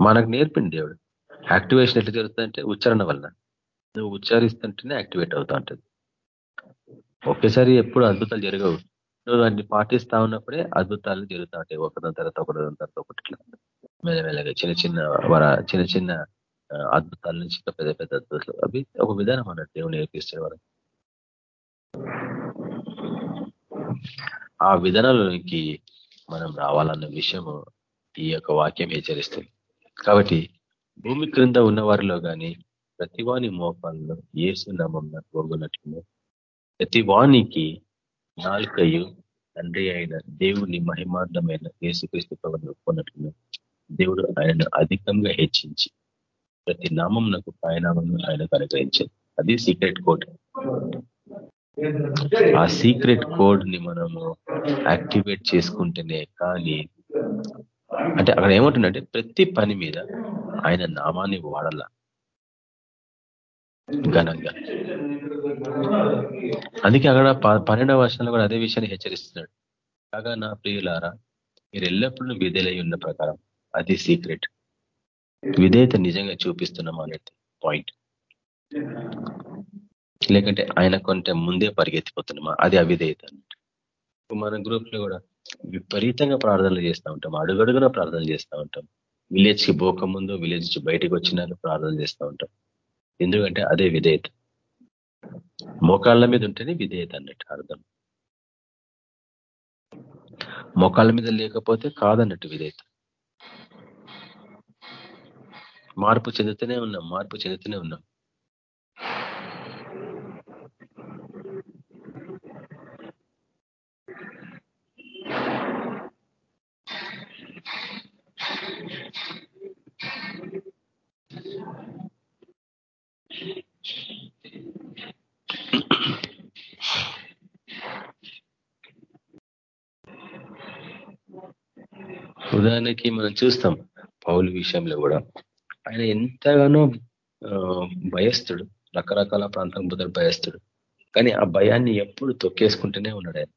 మనకు నేర్పింది దేవుడు. యాక్టివేషన్ ఎట్లా జరుగుతుందంటే ఉచ్చారణ వల్ల నువ్వు ఉచ్చారిస్తుంటేనే యాక్టివేట్ అవుతా ఉంటుంది ఒకేసారి ఎప్పుడు అద్భుతాలు జరగవు. నువ్వు దాన్ని పాటిస్తా ఉన్నప్పుడే అద్భుతాలు జరుగుతూ ఉంటాయి. ఒకదాని తర్వాత ఒకదాని తర్వాత ఒకటి మెల్లమెల్లగా చిన్న చిన్న వర చిన్న చిన్న అద్భుతాల నుంచి పెద్ద పెద్ద అద్భుతాలు. అవి ఒక విధానం అన్నట్టు దేవుడు నేర్పిస్తాడు వాళ్ళకి ఆ విధానంలోకి మనం రావాలన్న విషయము ఈ యొక్క వాక్యం హెచ్చరిస్తుంది. కాబట్టి భూమి క్రింద ఉన్న వారిలో కానీ ప్రతివాని మోపాల్లో ఏసు నామం పోగొన్నట్లు ప్రతివానికి నాలుకయు తండ్రి అయిన దేవుని మహిమార్థమైన యేసుక్రీస్తు పవన్ ఒప్పుకున్నట్లు దేవుడు ఆయనను అధికంగా హెచ్చించి ప్రతి నామం నాకు పయనామం ఆయన అనుగ్రహించారు అది సీక్రెట్ కోడ్. ఆ సీక్రెట్ కోడ్ని మనము యాక్టివేట్ చేసుకుంటేనే కానీ అంటే అక్కడ ఏమంటుందంటే ప్రతి పని మీద ఆయన నామాన్ని వాడాల. ఘనంగా. అందుకే అక్కడ పన్నెండవ వర్షంలో కూడా అదే విషయాన్ని హెచ్చరిస్తున్నాడు. కాగా నా ప్రియులారా మీరు ఎల్లప్పుడూ విధేలై ఉన్న ప్రకారం అది సీక్రెట్. విధేయత నిజంగా చూపిస్తున్నాం అనేది పాయింట్. లేకంటే ఆయన కొంటే ముందే పరిగెత్తిపోతున్నామా? అది అవిధేయత అన్నట్టు. మన గ్రూప్లో కూడా విపరీతంగా ప్రార్థనలు చేస్తూ ఉంటాం. అడుగడుగున ప్రార్థనలు చేస్తూ ఉంటాం. విలేజ్కి పోకముందు విలేజ్ నుంచి బయటకు వచ్చినాక ప్రార్థన చేస్తూ ఉంటాం. ఎందుకంటే అదే విధేయత. మోకాళ్ళ మీద ఉంటేనే విధేయత అన్నట్టు అర్థం. మోకాళ్ళ మీద లేకపోతే కాదన్నట్టు విధేయత. మార్పు చెందుతూనే ఉన్నాం మార్పు చెందుతూనే ఉన్నాం. ఉదాహరణకి మనం చూస్తాం పౌలు విషయంలో కూడా. ఆయన ఎంతగానో భయస్తుడు రకరకాల ప్రాంతం బుద్ధుడు భయస్తుడు కానీ ఆ భయాన్ని ఎప్పుడు తొక్కేసుకుంటూనే ఉన్నాడు ఆయన.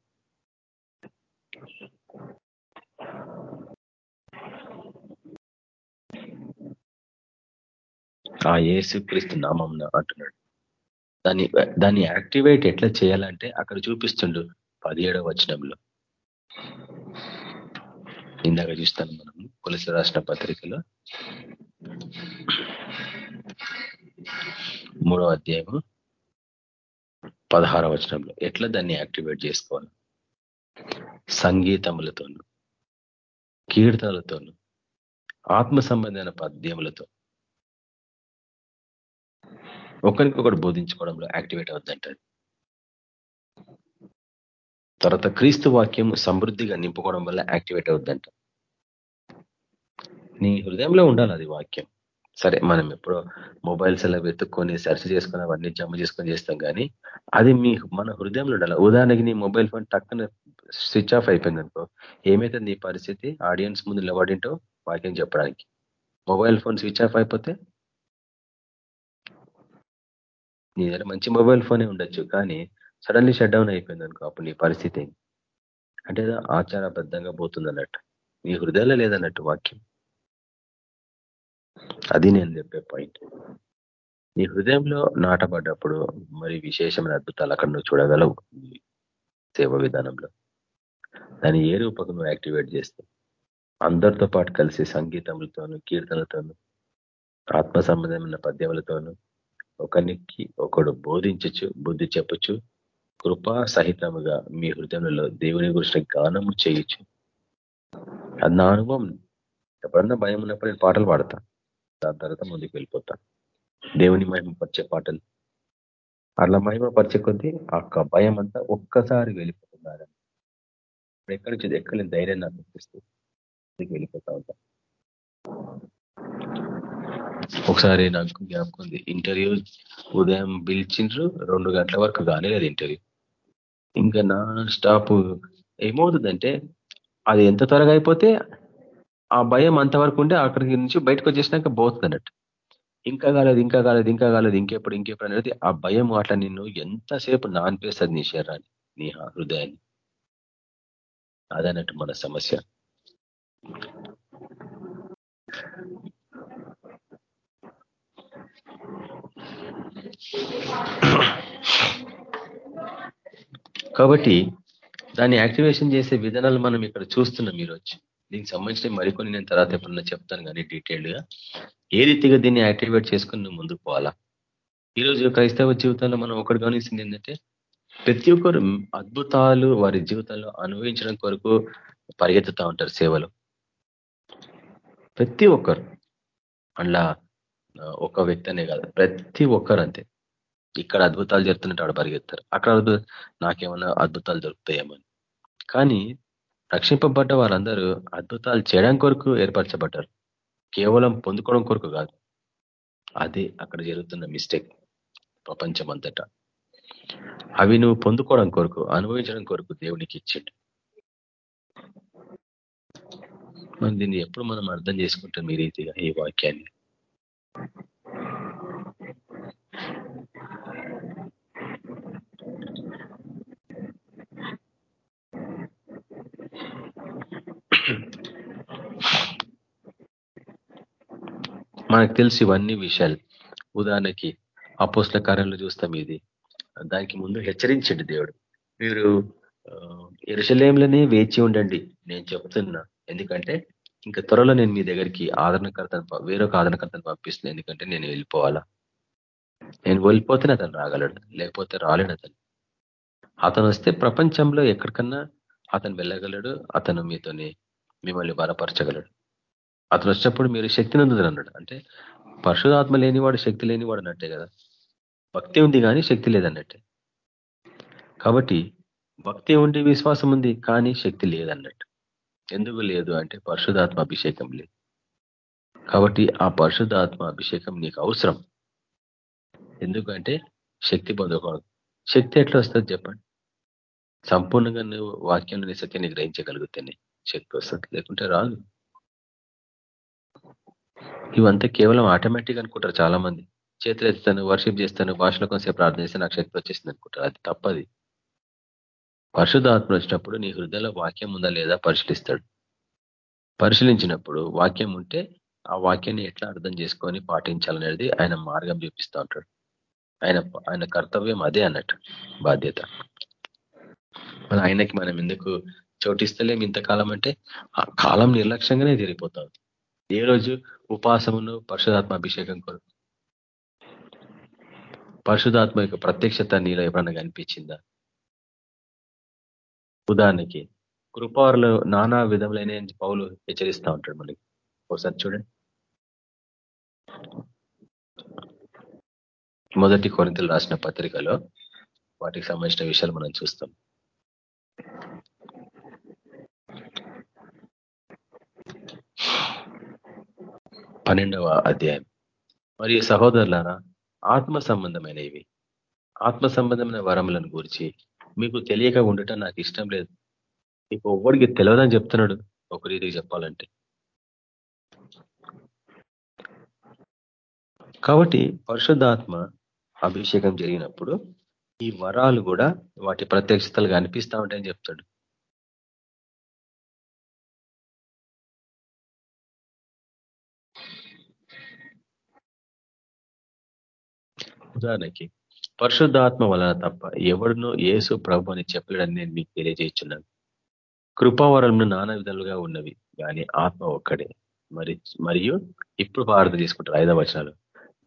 ఆ క్రీస్తు నామం అంటున్నాడు. దాన్ని దాన్ని యాక్టివేట్ ఎట్లా చేయాలంటే అక్కడ చూపిస్తుండు పదిహేడవ వచనంలో. ఇందాక చూస్తాను మనం పులిస రాసిన పత్రికలో. మూడవ అధ్యాయము పదహార వచనంలో. ఎట్లా దాన్ని యాక్టివేట్ చేసుకోవాలి? సంగీతములతోను కీర్తనలతోను ఆత్మ సంబంధమైన పద్యములతో. ఒకరికొకరు బోధించుకోవడంలో యాక్టివేట్ అవుద్దంటారు తర్వాత క్రీస్తు వాక్యం సమృద్ధిగా నింపుకోవడం వల్ల యాక్టివేట్ అవుద్దంట. నీ హృదయంలో ఉండాలి అది వాక్యం. సరే మనం ఎప్పుడో మొబైల్స్ అలా వెతుక్కొని సెర్చ్ చేసుకొని అవన్నీ జమ చేసుకొని చేస్తాం కానీ అది మీ మన హృదయంలో ఉండాలి. ఉదాహరణకి నీ మొబైల్ ఫోన్ టక్కన స్విచ్ ఆఫ్ అయిపోయింది అనుకో ఏమైతే నీ పరిస్థితి? ఆడియన్స్ ముందు నిలబడింటో వాక్యం చెప్పడానికి. మొబైల్ ఫోన్ స్విచ్ ఆఫ్ అయిపోతే? నీ దగ్గర మంచి మొబైల్ ఫోనే ఉండొచ్చు కానీ సడన్లీ షట్ డౌన్ అయిపోయింది అనుకో అప్పుడు నీ పరిస్థితి అంటే ఆచారబద్ధంగా పోతుంది అన్నట్టు. నీ హృదయంలో లేదన్నట్టు వాక్యం. అది నేను చెప్పే పాయింట్ నీ హృదయంలో నాటబడ్డప్పుడు మరి విశేషమైన అద్భుతాలు అక్కడ నువ్వు చూడగలవు సేవ విధానంలో. దాన్ని ఏ రూపకు నువ్వు యాక్టివేట్ చేస్తావు? అందరితో పాటు కలిసి సంగీతములతోనూ కీర్తనలతోనూ ఆత్మ సంబంధమైన పద్యములతోనూ ఒకరికి ఒకడు బోధించచ్చు బుద్ధి చెప్పచ్చు కృపా సహితముగా మీ హృదయంలో దేవుని గురించిన గానము చేయొచ్చు అది నా అనుభవం. ఎప్పుడన్నా భయం ఉన్నప్పుడు నేను పాటలు పాడతా. దాని తర్వాత ముందుకు వెళ్ళిపోతా. దేవుని మహిమ పరిచే పాటలు. అట్లా మహిమ పరిచే కొద్దీ ఆ భయం అంతా ఒక్కసారి వెళ్ళిపోతున్నారు ఎక్కడి నుంచి ఎక్కడ ధైర్యం నాకు అనిపిస్తుంది వెళ్ళిపోతా ఉంటా. ఒకసారి నాకు జ్ఞాపకం ఉంది. ఇంటర్వ్యూ ఉదయం పిలిచిండ్రు రెండు గంటల వరకు కాలేదు ఇంటర్వ్యూ. ఇంకా నా స్టాప్ ఏమవుతుందంటే అది ఎంత త్వరగా అయిపోతే ఆ భయం అంతవరకు ఉంటే అక్కడికి నుంచి బయటకు వచ్చేసినాక పోతుంది అన్నట్టు ఇంకా కాలేదు ఇంకా కాలేదు ఇంకా కాలేదు ఇంకెప్పుడు ఇంకెప్పుడు అనేది ఆ భయం అట్లా నిన్ను ఎంతసేపు నానిపేస్తుంది నీ శరీరాన్ని నీ హృదయాన్ని. అదన్నట్టు మన సమస్య. కాబట్టి దాన్ని యాక్టివేషన్ చేసే విధానాలు మనం ఇక్కడ చూస్తున్నాం ఈరోజు. దీనికి సంబంధించిన మరికొన్ని నేను తర్వాత ఎప్పుడన్నా చెప్తాను కానీ డీటెయిల్డ్గా ఏ రీతిగా దీన్ని యాక్టివేట్ చేసుకుని నువ్వు ముందుకు పోవాలా? ఈరోజు క్రైస్తవ జీవితంలో మనం ఒకటి గమనిస్తుంది ఏంటంటే ప్రతి ఒక్కరు అద్భుతాలు వారి జీవితంలో అనుభవించడం కొరకు పరిగెత్తుతూ ఉంటారు సేవలు. ప్రతి ఒక్కరు అందులో ఒక వ్యక్తి అనే కాదు ప్రతి ఒక్కరు అంతే. ఇక్కడ అద్భుతాలు జరుగుతున్నట్టు ఆడ పరిగెత్తారు. అక్కడ నాకేమన్నా అద్భుతాలు దొరుకుతాయేమని కానీ రక్షింపబడ్డ వారందరూ అద్భుతాలు చేయడం కొరకు ఏర్పరచబడ్డారు. కేవలం పొందుకోవడం కొరకు కాదు. అదే అక్కడ జరుగుతున్న మిస్టేక్ ప్రపంచం అంతటా అవి నువ్వు పొందుకోవడం కొరకు అనుభవించడం కొరకు దేవునికి ఇచ్చిండు. మనం దీన్ని ఎప్పుడు మనం అర్థం చేసుకుంటాం ఈ రీతిగా ఈ వాక్యాన్ని? మనకు తెలిసి ఇవన్నీ విషయాలు. ఉదాహరణకి అపోస్ల కార్యంలో చూస్తాం ఇది. దానికి ముందు హెచ్చరించండి దేవుడు. మీరు ఎరుసలేంలోనే వేచి ఉండండి. నేను చెప్తున్నా. ఎందుకంటే ఇంకా త్వరలో నేను మీ దగ్గరికి ఆదరణకర్తను వేరొక ఆదరణకర్తను పంపిస్తున్నాను ఎందుకంటే నేను వెళ్ళిపోవాలా? నేను వెళ్ళిపోతేనే అతను రాగలడు. లేకపోతే రాలేడు అతను. అతను వస్తే ప్రపంచంలో ఎక్కడికన్నా అతను వెళ్ళగలడు. అతను మీతోని మిమ్మల్ని బలపరచగలడు. అతను వచ్చినప్పుడు మీరు శక్తి నందుదని అన్నాడు. అంటే పరశురాత్మ లేనివాడు శక్తి లేనివాడు అన్నట్టే కదా. భక్తి ఉంది కానీ శక్తి లేదన్నట్టే. కాబట్టి భక్తి ఉండి విశ్వాసం ఉంది కానీ శక్తి లేదన్నట్టు. ఎందుకు లేదు అంటే పరిశుధాత్మ అభిషేకం లేదు. కాబట్టి ఆ పరిశుధాత్మ అభిషేకం నీకు అవసరం. ఎందుకంటే శక్తి పొందకూడదు. శక్తి ఎట్లా వస్తుంది చెప్పండి? సంపూర్ణంగా నువ్వు వాక్యంలో సత్యాన్ని గ్రహించగలుగుతేనే శక్తి వస్తుంది. లేకుంటే రాదు. ఇవంతా కేవలం ఆటోమేటిక్ అనుకుంటారు చాలా మంది చేతులు ఎత్తుతాను వర్షిప్ చేస్తాను భాషలో కొంచెం ప్రార్థన చేస్తే నాకు శక్తి వచ్చేసింది అనుకుంటారు. అది తప్పది. పరిశుధాత్మ వచ్చినప్పుడు నీ హృదయలో వాక్యం ఉందా లేదా పరిశీలిస్తాడు. పరిశీలించినప్పుడు వాక్యం ఉంటే ఆ వాక్యాన్ని ఎట్లా అర్థం చేసుకొని పాటించాలనేది ఆయన మార్గం చూపిస్తూ ఉంటాడు. ఆయన ఆయన కర్తవ్యం అదే అన్నట్టు బాధ్యత. మన ఆయనకి మనం ఎందుకు చోటిస్తలేం ఇంతకాలం అంటే? ఆ కాలం నిర్లక్ష్యంగానే తిరిగిపోతాం ఏ రోజు ఉపాసమును పరిశుధాత్మ అభిషేకం కొరకు? పరిశుధాత్మ యొక్క ప్రత్యక్షత నీలో ఎప్పుడన్నా కనిపించిందా? ఉదాహరణకి కృపారులు నానా విధములైన పౌలు హెచ్చరిస్తూ ఉంటాడు మళ్ళీ. ఒకసారి చూడండి. మొదటి కొనితలు రాసిన పత్రికలో వాటికి సంబంధించిన విషయాలు మనం చూస్తాం. పన్నెండవ అధ్యాయం. మరియు సహోదరులారా ఆత్మ సంబంధమైన ఇవి ఆత్మ సంబంధమైన వరములను గురించి మీకు తెలియక ఉండటం నాకు ఇష్టం లేదు. మీకు ఒవ్వడికి తెలియదని చెప్తున్నాడు ఒక రీతికి చెప్పాలంటే. కాబట్టి పరిశుద్ధాత్మ అభిషేకం జరిగినప్పుడు ఈ వరాలు కూడా వాటి ప్రత్యక్షతలు కనిపిస్తూ ఉంటాయని చెప్తాడు. ఉదాహరణకి పరిశుద్ధాత్మ వలన తప్ప ఎవడునో ఏసు ప్రభు అని చెప్పలేడని నేను మీకు తెలియజేస్తున్నాను. కృపావరంలో నానా విధాలుగా ఉన్నవి కానీ ఆత్మ ఒక్కడే. మరి మరియు ఇప్పుడు ప్రార్థన తీసుకుంటారు ఐదవ వచనాలు.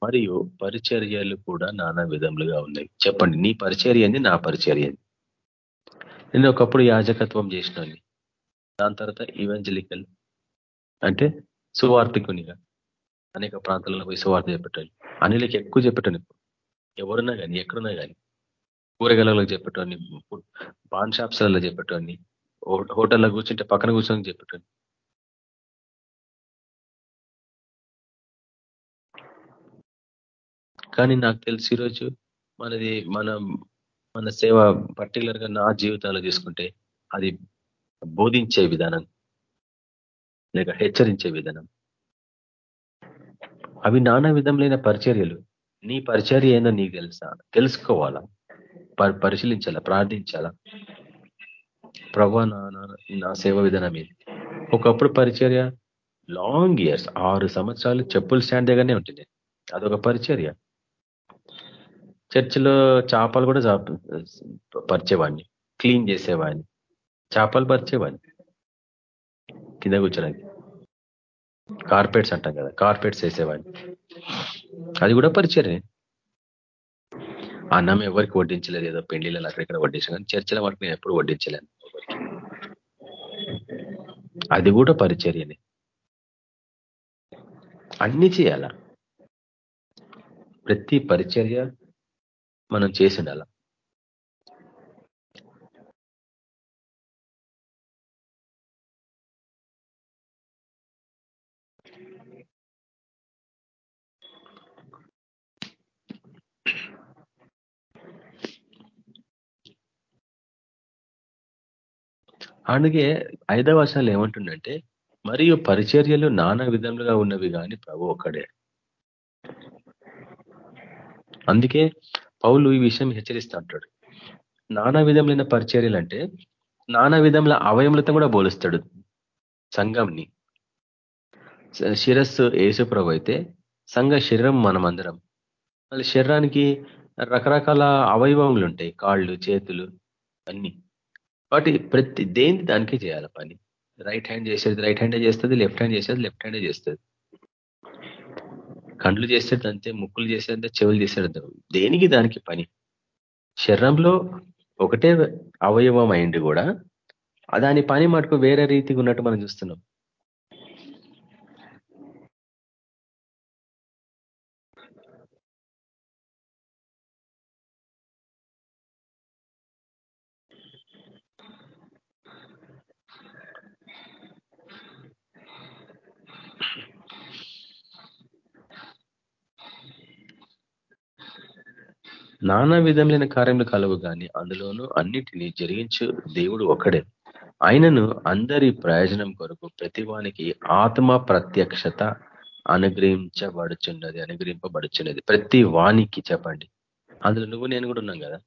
మరియు పరిచర్యలు కూడా నానా విధములుగా ఉన్నాయి చెప్పండి నీ పరిచర్య నా పరిచర్య నేను ఒకప్పుడు యాజకత్వం చేసినాన్ని దాని తర్వాత ఈవెంజలికల్ అంటే సువార్థికునిగా అనేక ప్రాంతాలలో పోయి సువార్త చెప్పేటాను అనిలకి ఎక్కువ చెప్పేటాను ఎవరున్నా కానీ ఎక్కడున్నా కానీ కూరగాయలలో చెప్పేటోని పాన్ షాప్స్లలో చెప్పేటోని హోటల్లో కూర్చుంటే పక్కన కూర్చొని చెప్పేటోని కానీ నాకు తెలిసి ఈరోజు మనది మన మన సేవ పర్టికులర్గా నా జీవితాలు తీసుకుంటే అది బోధించే విధానం లేక హెచ్చరించే విధానం. అవి నానా విధములైన పరిచర్యలు. నీ పరిచర్య ఏందో నీకు తెలుసా? తెలుసుకోవాలా? పరిశీలించాలా? ప్రార్థించాలా? ప్రభా నా నా సేవ విధానం ఇది ఒకప్పుడు పరిచర్య లాంగ్ ఇయర్స్ ఆరు సంవత్సరాలు చెప్పులు స్టాండ్ దగ్గరనే ఉంటుంది. అదొక పరిచర్య. చర్చిలో చేపలు కూడా పరిచేవాడిని. క్లీన్ చేసేవాడిని. చేపలు పరిచేవాడిని. కింద కూర్చోడానికి. కార్పెట్స్ అంటాం కదా కార్పెట్స్ వేసేవాడిని. అది కూడా పరిచర్య అన్నం ఎవరికి వడ్డించలేదు ఏదో పెళ్ళిళ్ళలో అక్కడిక్కడ వడ్డించాను కానీ చర్చల వరకు నేను ఎప్పుడు వడ్డించలేను. అది కూడా పరిచర్యనే. అన్ని చేయాల? ప్రతి పరిచర్య మనం చేసి ఉండాల అందుకే ఐదవ వర్షాలు ఏమంటుండంటే మరియు పరిచర్యలు నానా విధములుగా ఉన్నవి కానీ ప్రభు ఒక్కడే. అందుకే పౌలు ఈ విషయం హెచ్చరిస్తూ ఉంటాడు. నానా విధములైన పరిచర్యలు అంటే నానా విధముల అవయములతో కూడా పోలుస్తాడు సంఘంని. శిరస్సు ఏసుప్రభు అయితే సంఘ శరీరం మనమందరం. మళ్ళీ శరీరానికి రకరకాల అవయవములు ఉంటాయి కాళ్ళు చేతులు అన్ని. కాబట్టి ప్రతి దేని దానికే చేయాలి పని. రైట్ హ్యాండ్ చేసేది రైట్ హ్యాండే చేస్తుంది లెఫ్ట్ హ్యాండ్ చేసేది లెఫ్ట్ హ్యాండే చేస్తుంది. కండ్లు చేసేది అంతే ముక్కులు చేసేది చెవులు చేసేది దేనికి దానికి పని? శరీరంలో ఒకటే అవయవం అయింది కూడా దాని పని మటుకు వేరే రీతిగా ఉన్నట్టు మనం చూస్తున్నాం. నానా విధములైన కార్యములు కలవు కానీ అందులోనూ అన్నిటినీ జరిగించు దేవుడు ఒక్కడే. ఆయనను అందరి ప్రయోజనం కొరకు ప్రతివానికి ఆత్మ ప్రత్యక్షత అనుగ్రహించబడుచున్నది అనుగ్రహింపబడుచున్నది. ప్రతి వానికి చెప్పండి. అందులో నువ్వు నేను కూడా ఉన్నాం కదా.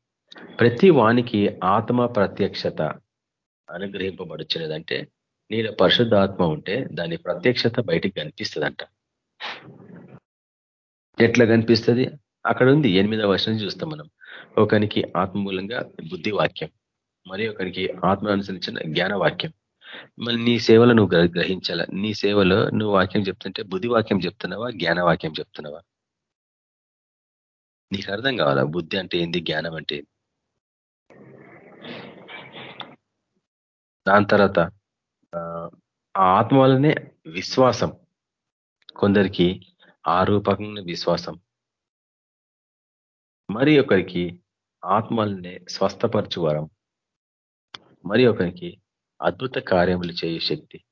ప్రతి వానికి ఆత్మ ప్రత్యక్షత అనుగ్రహింపబడుచున్నది అంటే నీలో పరిశుద్ధాత్మ ఉంటే దాని ప్రత్యక్షత బయటికి కనిపిస్తుందంట. ఎట్లా కనిపిస్తుంది? అక్కడ ఉంది ఎనిమిదవ వర్షం చూస్తాం మనం. ఒకనికి ఆత్మ మూలంగా బుద్ధి వాక్యం మరి ఒకరికి ఆత్మ అనుసరించిన జ్ఞాన వాక్యం మళ్ళీ నీ సేవలో నువ్వు గ్రహించాల? నీ సేవలో నువ్వు వాక్యం చెప్తుంటే బుద్ధి వాక్యం చెప్తున్నావా జ్ఞాన వాక్యం చెప్తున్నావా? నీకు అర్థం కావాలా? బుద్ధి అంటే ఏంది? జ్ఞానం అంటే దాని తర్వాత ఆ ఆత్మ వల్లనే విశ్వాసం. కొందరికి ఆ రూపకంగా విశ్వాసం. మరి ఒకరికి ఆత్మల్ని స్వస్థపరచు వరం మరి ఒకరికి అద్భుత కార్యములు చేయు శక్తి.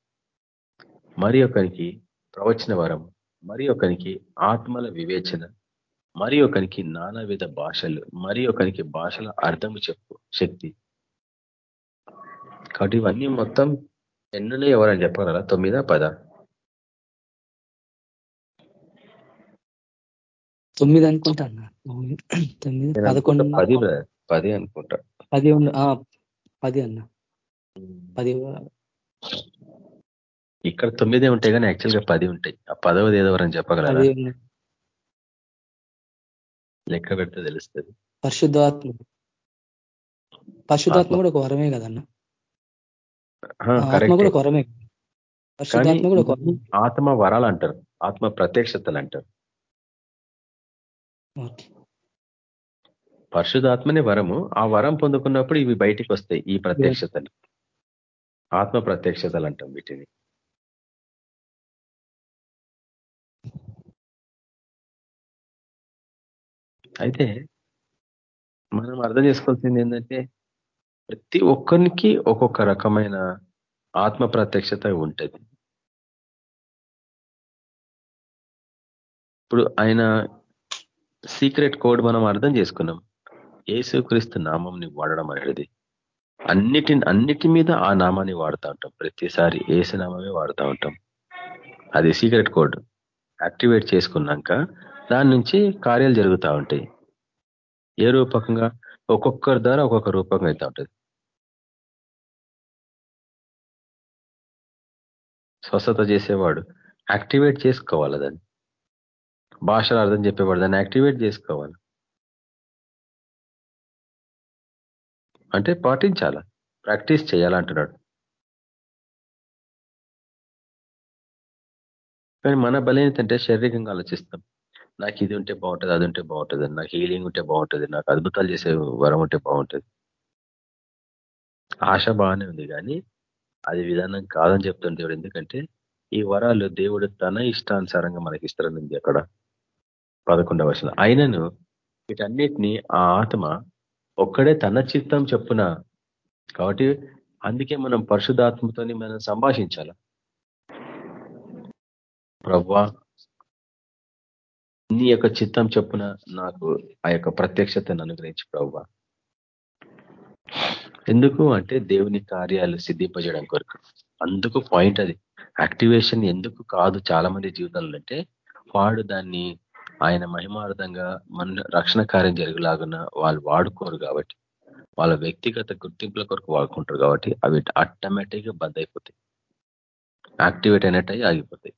మరి ఒకరికి ప్రవచన వరం మరి ఒకరికి ఆత్మల వివేచన. మరి ఒకరికి నానావిధ భాషలు. మరి ఒకరికి భాషల అర్థము చెప్పు శక్తి. కాబట్టి ఇవన్నీ మొత్తం ఎన్నునే ఎవరని చెప్పగలరా? తొమ్మిదా? పద? తొమ్మిది అనుకుంటా అన్న. తొమ్మిది పదకొండు పది పది అనుకుంటా. పది పది అన్న. పది ఇక్కడ తొమ్మిదే ఉంటాయి కానీ యాక్చువల్గా పది ఉంటాయి. ఆ పదవది ఏదో ఎవరని చెప్పగలరా? లెక్క పెడితే తెలుస్తుంది. పరిశుద్ధాత్మ. పరిశుద్ధాత్మ కూడా ఒక వరమే కదన్న ఆత్మ కూడా ఒక వరమే. పరిశుద్ధాత్మ కూడా ఆత్మ వరాలు అంటారు. ఆత్మ ప్రత్యక్షతలు అంటారు. పరిశుధాత్మనే వరము ఆ వరం పొందుకున్నప్పుడు ఇవి బయటికి వస్తాయి ఈ ప్రత్యక్షతలు. ఆత్మ ప్రత్యక్షతలు అంటాం వీటిని. అయితే మనం అర్థం చేసుకోవాల్సింది ఏంటంటే ప్రతి ఒక్కరికి ఒక్కొక్క రకమైన ఆత్మ ప్రత్యక్షత ఉంటుంది. ఇప్పుడు ఆయన సీక్రెట్ కోడ్ మనం అర్థం చేసుకున్నాం. ఏసుక్రీస్తు నామంని వాడడం అనేది అన్నిటి అన్నిటి మీద ఆ నామాన్ని వాడుతూ ఉంటాం. ప్రతిసారి ఏసు నామమే వాడుతూ ఉంటాం. అది సీక్రెట్ కోడ్. యాక్టివేట్ చేసుకున్నాక దాని నుంచి కార్యాలు జరుగుతూ ఉంటాయి. ఏ రూపకంగా? ఒక్కొక్కరి ద్వారా ఒక్కొక్క రూపంగా అవుతూ ఉంటుంది. స్వస్థత చేసేవాడు యాక్టివేట్ చేసుకోవాలి దాన్ని. భాషలు అర్థం చెప్పేవాడు దాన్ని యాక్టివేట్ చేసుకోవాలి. అంటే పాటించాల? ప్రాక్టీస్ చేయాలంటున్నాడు. కానీ మన బలహీనత అంటే శారీరకంగా ఆలోచిస్తాం. నాకు ఇది ఉంటే బాగుంటుంది అది ఉంటే బాగుంటుంది నాకు హీలింగ్ ఉంటే బాగుంటుంది నాకు అద్భుతాలు చేసే వరం ఉంటే బాగుంటుంది. ఆశ బాగానే ఉంది కానీ అది విధానం కాదని చెప్తుంది దేవుడు. ఎందుకంటే ఈ వరాలు దేవుడు తన ఇష్టానుసారంగా మనకి ఇస్తారనింది అక్కడ. పదకొండవ వర్షం ఆయనను వీటన్నిటిని ఆ ఆత్మ ఒక్కడే తన చిత్తం చెప్పున. కాబట్టి అందుకే మనం పరిశుధాత్మతోని మనం సంభాషించాల? ప్రవ్వా నీ యొక్క చిత్తం చెప్పున నాకు ఆ యొక్క ప్రత్యక్షతను అనుగ్రహించి ప్రవ్వా. ఎందుకు అంటే దేవుని కార్యాలు సిద్ధింపజేయడం కొరకు. అందుకు పాయింట్ అది. యాక్టివేషన్ ఎందుకు కాదు చాలా మంది జీవితంలో అంటే వాడు దాన్ని ఆయన మహిమార్థంగా మన రక్షణ కార్యం జరిగేలాగున వాళ్ళు వాడుకోరు కాబట్టి వాళ్ళ వ్యక్తిగత గుర్తింపుల కొరకు వాడుకుంటారు కాబట్టి అవి ఆటోమేటిక్గా బంద్ అయిపోతాయి. యాక్టివేట్ అయినట్టు ఆగిపోతాయి.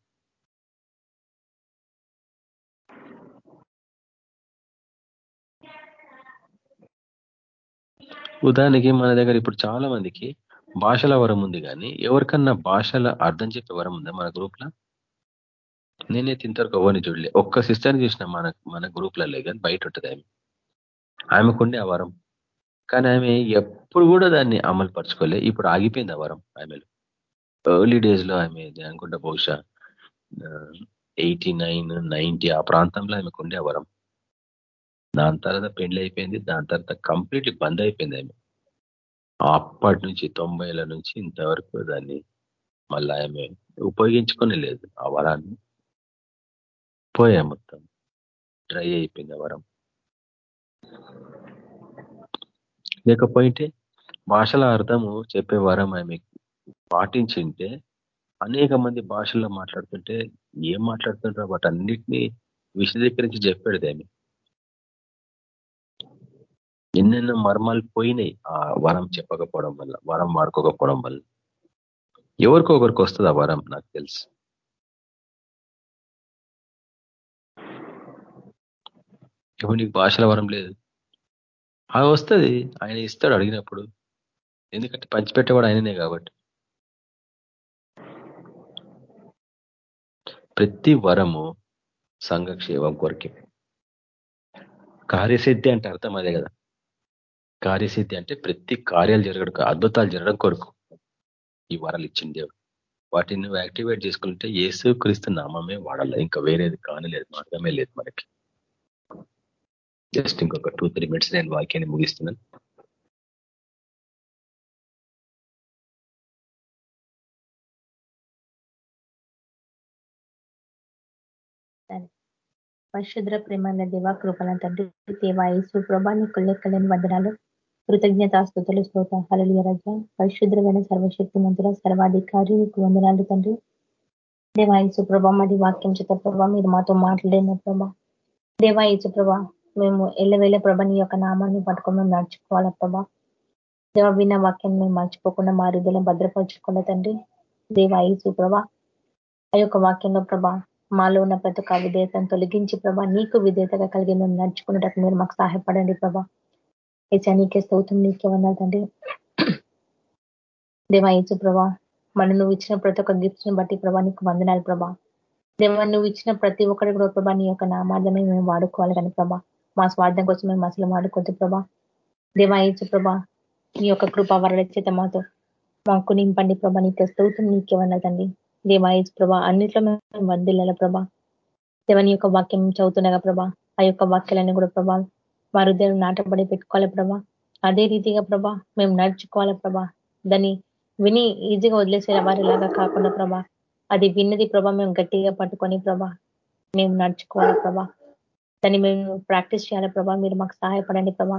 ఉదాహరణకి మన దగ్గర ఇప్పుడు చాలా మందికి భాషల వరం ఉంది కానీ ఎవరికన్నా భాషల అర్థం చెప్పే వరం ఉందా మన గ్రూప్ నేనైతే ఇంతవరకు ఎవరిని చూడలే. ఒక్క సిస్టర్ని చూసిన మన మన గ్రూప్లలో కానీ బయట ఉంటుంది ఆమె. ఆమెకుండే ఆ వరం. కానీ ఆమె ఎప్పుడు కూడా దాన్ని అమలు పరచుకోలే. ఇప్పుడు ఆగిపోయింది ఆ వరం ఆమెలో. ఎర్లీ డేస్లో ఆమె అనుకుంటా బహుశా ఎయిటీ నైన్ నైన్టీ ఆ ప్రాంతంలో ఆమెకు ఉండే వరం. దాని తర్వాత పెళ్ళి అయిపోయింది. దాని తర్వాత కంప్లీట్లీ బంద్ అయిపోయింది ఆమె. అప్పటి నుంచి తొంభైల నుంచి ఇంతవరకు దాన్ని మళ్ళీ ఆమె ఉపయోగించుకొని లేదు ఆ వరాన్ని. పోయా మొత్తం. డ్రై అయిపోయింది వరం. లేకపోయింటే భాషల అర్థము చెప్పే వరం ఆమె పాటించింటే అనేక మంది భాషల్లో మాట్లాడుతుంటే ఏం మాట్లాడుతుంటారో వాటి అన్నిటినీ విశదీకరించి చెప్పాడు ఆమె. ఎన్నెన్నో మర్మాలు పోయినాయి ఆ వరం చెప్పకపోవడం వల్ల వరం వాడుకోకపోవడం వల్ల. ఎవరికో ఒకరికి వస్తుంది ఆ వరం నాకు తెలుసు. ఇప్పుడు నీకు భాషల వరం లేదు. అది వస్తుంది. ఆయన ఇస్తాడు అడిగినప్పుడు. ఎందుకంటే పంచిపెట్టేవాడు ఆయననే కాబట్టి. ప్రతి వరము సంఘక్షేమం కొరకే. కార్యసిద్ధి అంటే అర్థం అదే కదా. కార్యసిద్ధి అంటే ప్రతి కార్యాలు జరగడం అద్భుతాలు జరగడం కొరకు ఈ వరాలు ఇచ్చింది దేవుడు. వాటిని యాక్టివేట్ చేసుకుంటే ఏసు క్రీస్తు నామమే వాడాలి ఇంకా వేరేది కానలేదు మార్గమే లేదు మనకి. జస్ట్ ఇంకొక టూ త్రీ మినిట్స్ నేను వాక్యాన్ని ముగిస్తున్నాను. పరిశుద్ర ప్రేమైన దేవ కృపణ తండ్రి దేవాయసు ప్రభా నీకు లెక్కలేని వందనాలు కృతజ్ఞతాస్తుతులు శ్రోత హళలియ రజ. పరిశుద్రమైన సర్వశక్తి మంతుల సర్వాధికారి నీకు వందనాలు తండ్రి. దేవాయసు ప్రభా మరి వాక్యం చేత ప్రభా మీరు మాతో మాట్లాడిన ప్రభా. దేవాయసు ప్రభా మేము ఎల్లవేళ ప్రభ నీ యొక్క నామాన్ని పట్టుకోమని నడుచుకోవాలి నడుచుకోవాలా ప్రభా దేవ విన్న వాక్యం మేము మర్చిపోకుండా మా హృదయం భద్రపరచుకోలే తండ్రి. దేవాయసు ప్రభా ఆ యొక్క వాక్యంలో ప్రభా మాలో ఉన్న ప్రతి ఒక్క విధేయతను తొలగించి ప్రభా నీకు విధేయతగా కలిగి మేము నడుచుకున్నట్టు మీరు మాకు సహాయపడండి ప్రభా. ఏసా నీకే స్తోత్రం నీకే వందాలండి దేవాయచు ప్రభా మనం నువ్వు ఇచ్చిన ప్రతి ఒక్క గిఫ్ట్స్ని బట్టి ప్రభా నీకు వందనాలు ప్రభా. దేవ నువ్వు ఇచ్చిన ప్రతి ఒక్కరి కూడా ప్రభా నీ యొక్క నామార్థమే మేము వాడుకోవాలి కానీ ప్రభా. మా స్వార్థం కోసం మేము అసలు వాడుకోవద్దు ప్రభా. దేవాయించు ప్రభా నీ యొక్క కృప వరల చేత మాతో మాకు నింపండి ప్రభా. నీకు స్తోత్రం నీకే వందలండి దేవాయచు ప్రభా అన్నిట్లో మేము వందిల్ల ప్రభా. దేవని యొక్క వాక్యం చదువుతుండగా ప్రభా. ఆ యొక్క వాక్యాలన్నీ కూడా ప్రభా మా హృదయం నాటబడి పెట్టుకోవాలి ప్రభా. అదే రీతిగా ప్రభా మేము నడుచుకోవాలి ప్రభా. దాన్ని విని ఈజీగా వదిలేసే వారిలాగా కాకుండా ప్రభా అది విన్నది ప్రభా మేము గట్టిగా పట్టుకొని ప్రభా మేము నడుచుకోవాలి ప్రభా. దాన్ని మేము ప్రాక్టీస్ చేయాలి ప్రభా మీరు మాకు సహాయపడండి ప్రభా.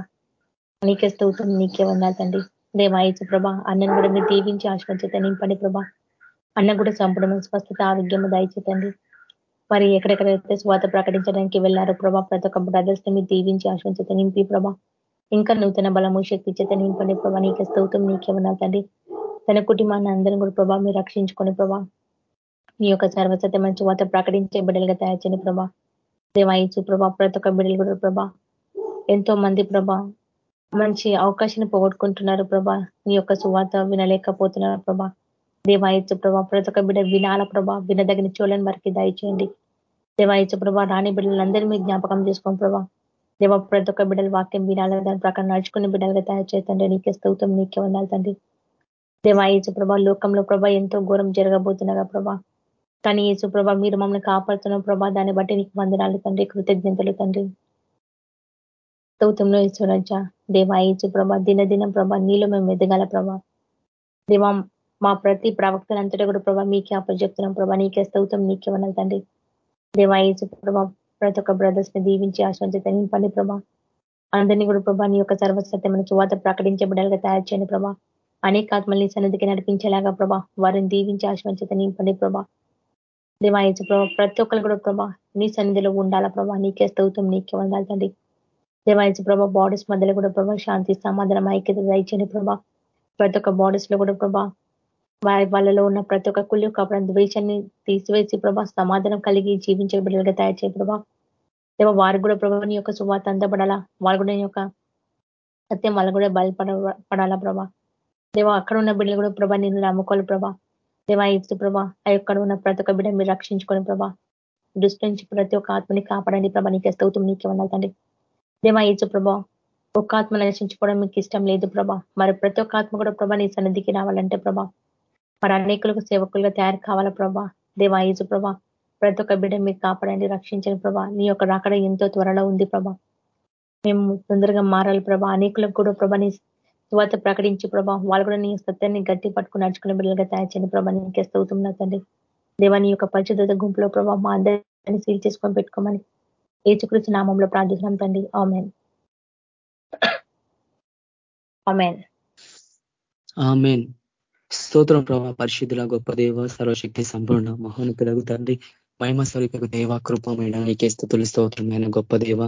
నీకే స్తోత్రం నీకే ఉండాలి తండ్రి. దేవాయచు ప్రభా అన్నను కూడా మీరు దీవించి ఆశ్రయించేత నింపండి ప్రభా. అన్న కూడా చంపడం స్వస్థత ఆరోగ్యము దయచేతండి మరి ఎక్కడెక్కడైతే స్వాత ప్రకటించడానికి వెళ్ళారో ప్రభా ప్రతి ఒక్క బ్రదర్స్ మీరు దీవించి ఆశ్రయించేత నింపి ప్రభా. ఇంకా నూతన బలము శక్తి చేత నింపండి ప్రభా. నీకే స్తోత్రం నీకే ఉన్నా తండ్రి. తన కుటుంబాన్ని అందరం కూడా ప్రభా మీరు రక్షించుకొని ప్రభా మీ యొక్క సర్వసత్యమైన వాత ప్రకటించే బిడ్డలుగా తయారు చేయని ప్రభా. దేవాయించు ప్రభా ప్రతి ఒక్క బిడ్డలు కూడా ప్రభా ఎంతో మంది ప్రభా మంచి అవకాశాన్ని పోగొట్టుకుంటున్నారు ప్రభా. నీ యొక్క సువాత వినలేకపోతున్నారు ప్రభా. దేవాయచు ప్రభా ప్రతి ఒక్క బిడ్డ వినాల ప్రభా. వినదగిన చోళని వారికి దయచేయండి. దేవాయచు ప్రభా రాణి బిడ్డలందరూ మీ జ్ఞాపకం చేసుకోండి ప్రభా. దేవ ప్రతి ఒక్క బిడ్డలు వాక్యం వినాలి దాని ప్రకారం నడుచుకునే బిడ్డలుగా తయారు చేస్తండి నీకే స్తౌతం నీకే ఉండాలి తండ్రి. దేవాయచు ప్రభా లోకంలో ప్రభా ఎంతో ఘోరం జరగబోతున్నాగా ప్రభా. కానీ యేసు ప్రభా మీరు మమ్మల్ని కాపాడుతున్న ప్రభా. దాన్ని బట్టి నీకు వందనాలు తండ్రి కృతజ్ఞతలు తండ్రి. స్తౌతంలో దేవా దేవాయచు ప్రభా దినదినం ప్రభా నీలో మేము ఎదగాల ప్రభా. దేవా మా ప్రతి ప్రవక్తలంతటా కూడా ప్రభా మీకే అప్పచెప్తున్నాం ప్రభా. నీకే స్తౌతం నీకే వనాలి తండ్రి. దేవాయచు ప్రభా ప్రతి ఒక్క బ్రదర్స్ని దీవించి ఆశ్రయించి నింపండి ప్రభా. అందరినీ కూడా ప్రభా నీ యొక్క సర్వసత్యమైన చువాత ప్రకటించే తయారు చేయండి ప్రభా. అనేక ఆత్మల్ని సన్నిధికి నడిపించేలాగా ప్రభా వారిని దీవించి ఆశ్రయించేత నింపండి ప్రభా. దేవాయించు ప్రభావ ప్రతి ఒక్కరు కూడా ప్రభా నీ సన్నిధిలో ఉండాలా ప్రభా నీకే స్తౌతం నీకే వందాలి తండ్రి. దేవాయించు ప్రభా బాడీస్ మధ్యలో కూడా ప్రభా శాంతి సమాధానం ఐక్యత దయచేయండి ప్రభా. ప్రతి ఒక్క బాడీస్లో కూడా ప్రభా వాళ్ళలో ఉన్న ప్రతి ఒక్క కుళ్ళు కాపడం ద్వేషాన్ని తీసివేసి ప్రభా సమాధానం కలిగి జీవించే బిడ్డలుగా తయారు చేయ ప్రభా. దేవ వారు కూడా ప్రభా నీ యొక్క సువాత అందపడాలా వారు కూడా నీ యొక్క సత్యం వాళ్ళు కూడా బయలుపడ పడాలా ప్రభా. దేవ అక్కడ ఉన్న బిడ్డలు కూడా ప్రభా నేను నమ్ముకోవాలి ప్రభా. దేవా ప్రభా ఆ యొక్క ఉన్న ప్రతి ఒక్క బిడ్డ మీరు రక్షించుకొని ప్రభా దృష్టి నుంచి ప్రతి ఒక్క ఆత్మని కాపాడండి ప్రభా నీకు స్తవుతూ నీకే ఉండాలి తండ్రి. దేవా ప్రభా ఒక్క ఆత్మను రక్షించుకోవడం మీకు ఇష్టం లేదు ప్రభా. మరి ప్రతి ఒక్క ఆత్మ కూడా ప్రభా నీ సన్నిధికి రావాలంటే ప్రభా మరి అనేకులకు సేవకులుగా తయారు కావాలా ప్రభా. దేవా ప్రభా ప్రతి ఒక్క బిడ్డ మీకు కాపాడండి రక్షించండి ప్రభా. నీ యొక్క రాకడ ఎంతో త్వరలో ఉంది ప్రభా. మేము తొందరగా మారాలి ప్రభా. అనేకులకు కూడా ప్రభా నీ స్వాత ప్రకటించి ప్రభా వాళ్ళు కూడా నీ సత్యాన్ని గట్టి పట్టుకుని నడుచుకునే బిడ్డలుగా తయారు చేయండి ప్రభా. నీకే స్తవుతున్నా తండ్రి. దేవాని యొక్క పరిశుద్ధత గుంపులో ప్రభా మా అందరినీ సీల్ చేసుకొని పెట్టుకోమని ఏచుకృష్ణ నామంలో ప్రార్థిస్తున్నాం తండ్రి. ఆమెన్. ఆమెన్. ఆమెన్. స్తోత్రం ప్రభా పరిశుద్ధుల గొప్ప దేవ సర్వశక్తి సంపూర్ణ మహోన్నతులకు తండ్రి. మహిమ స్వరూపకు దేవ కృపమైన నీకే స్థుతులు స్తోత్రమైన గొప్ప దేవ.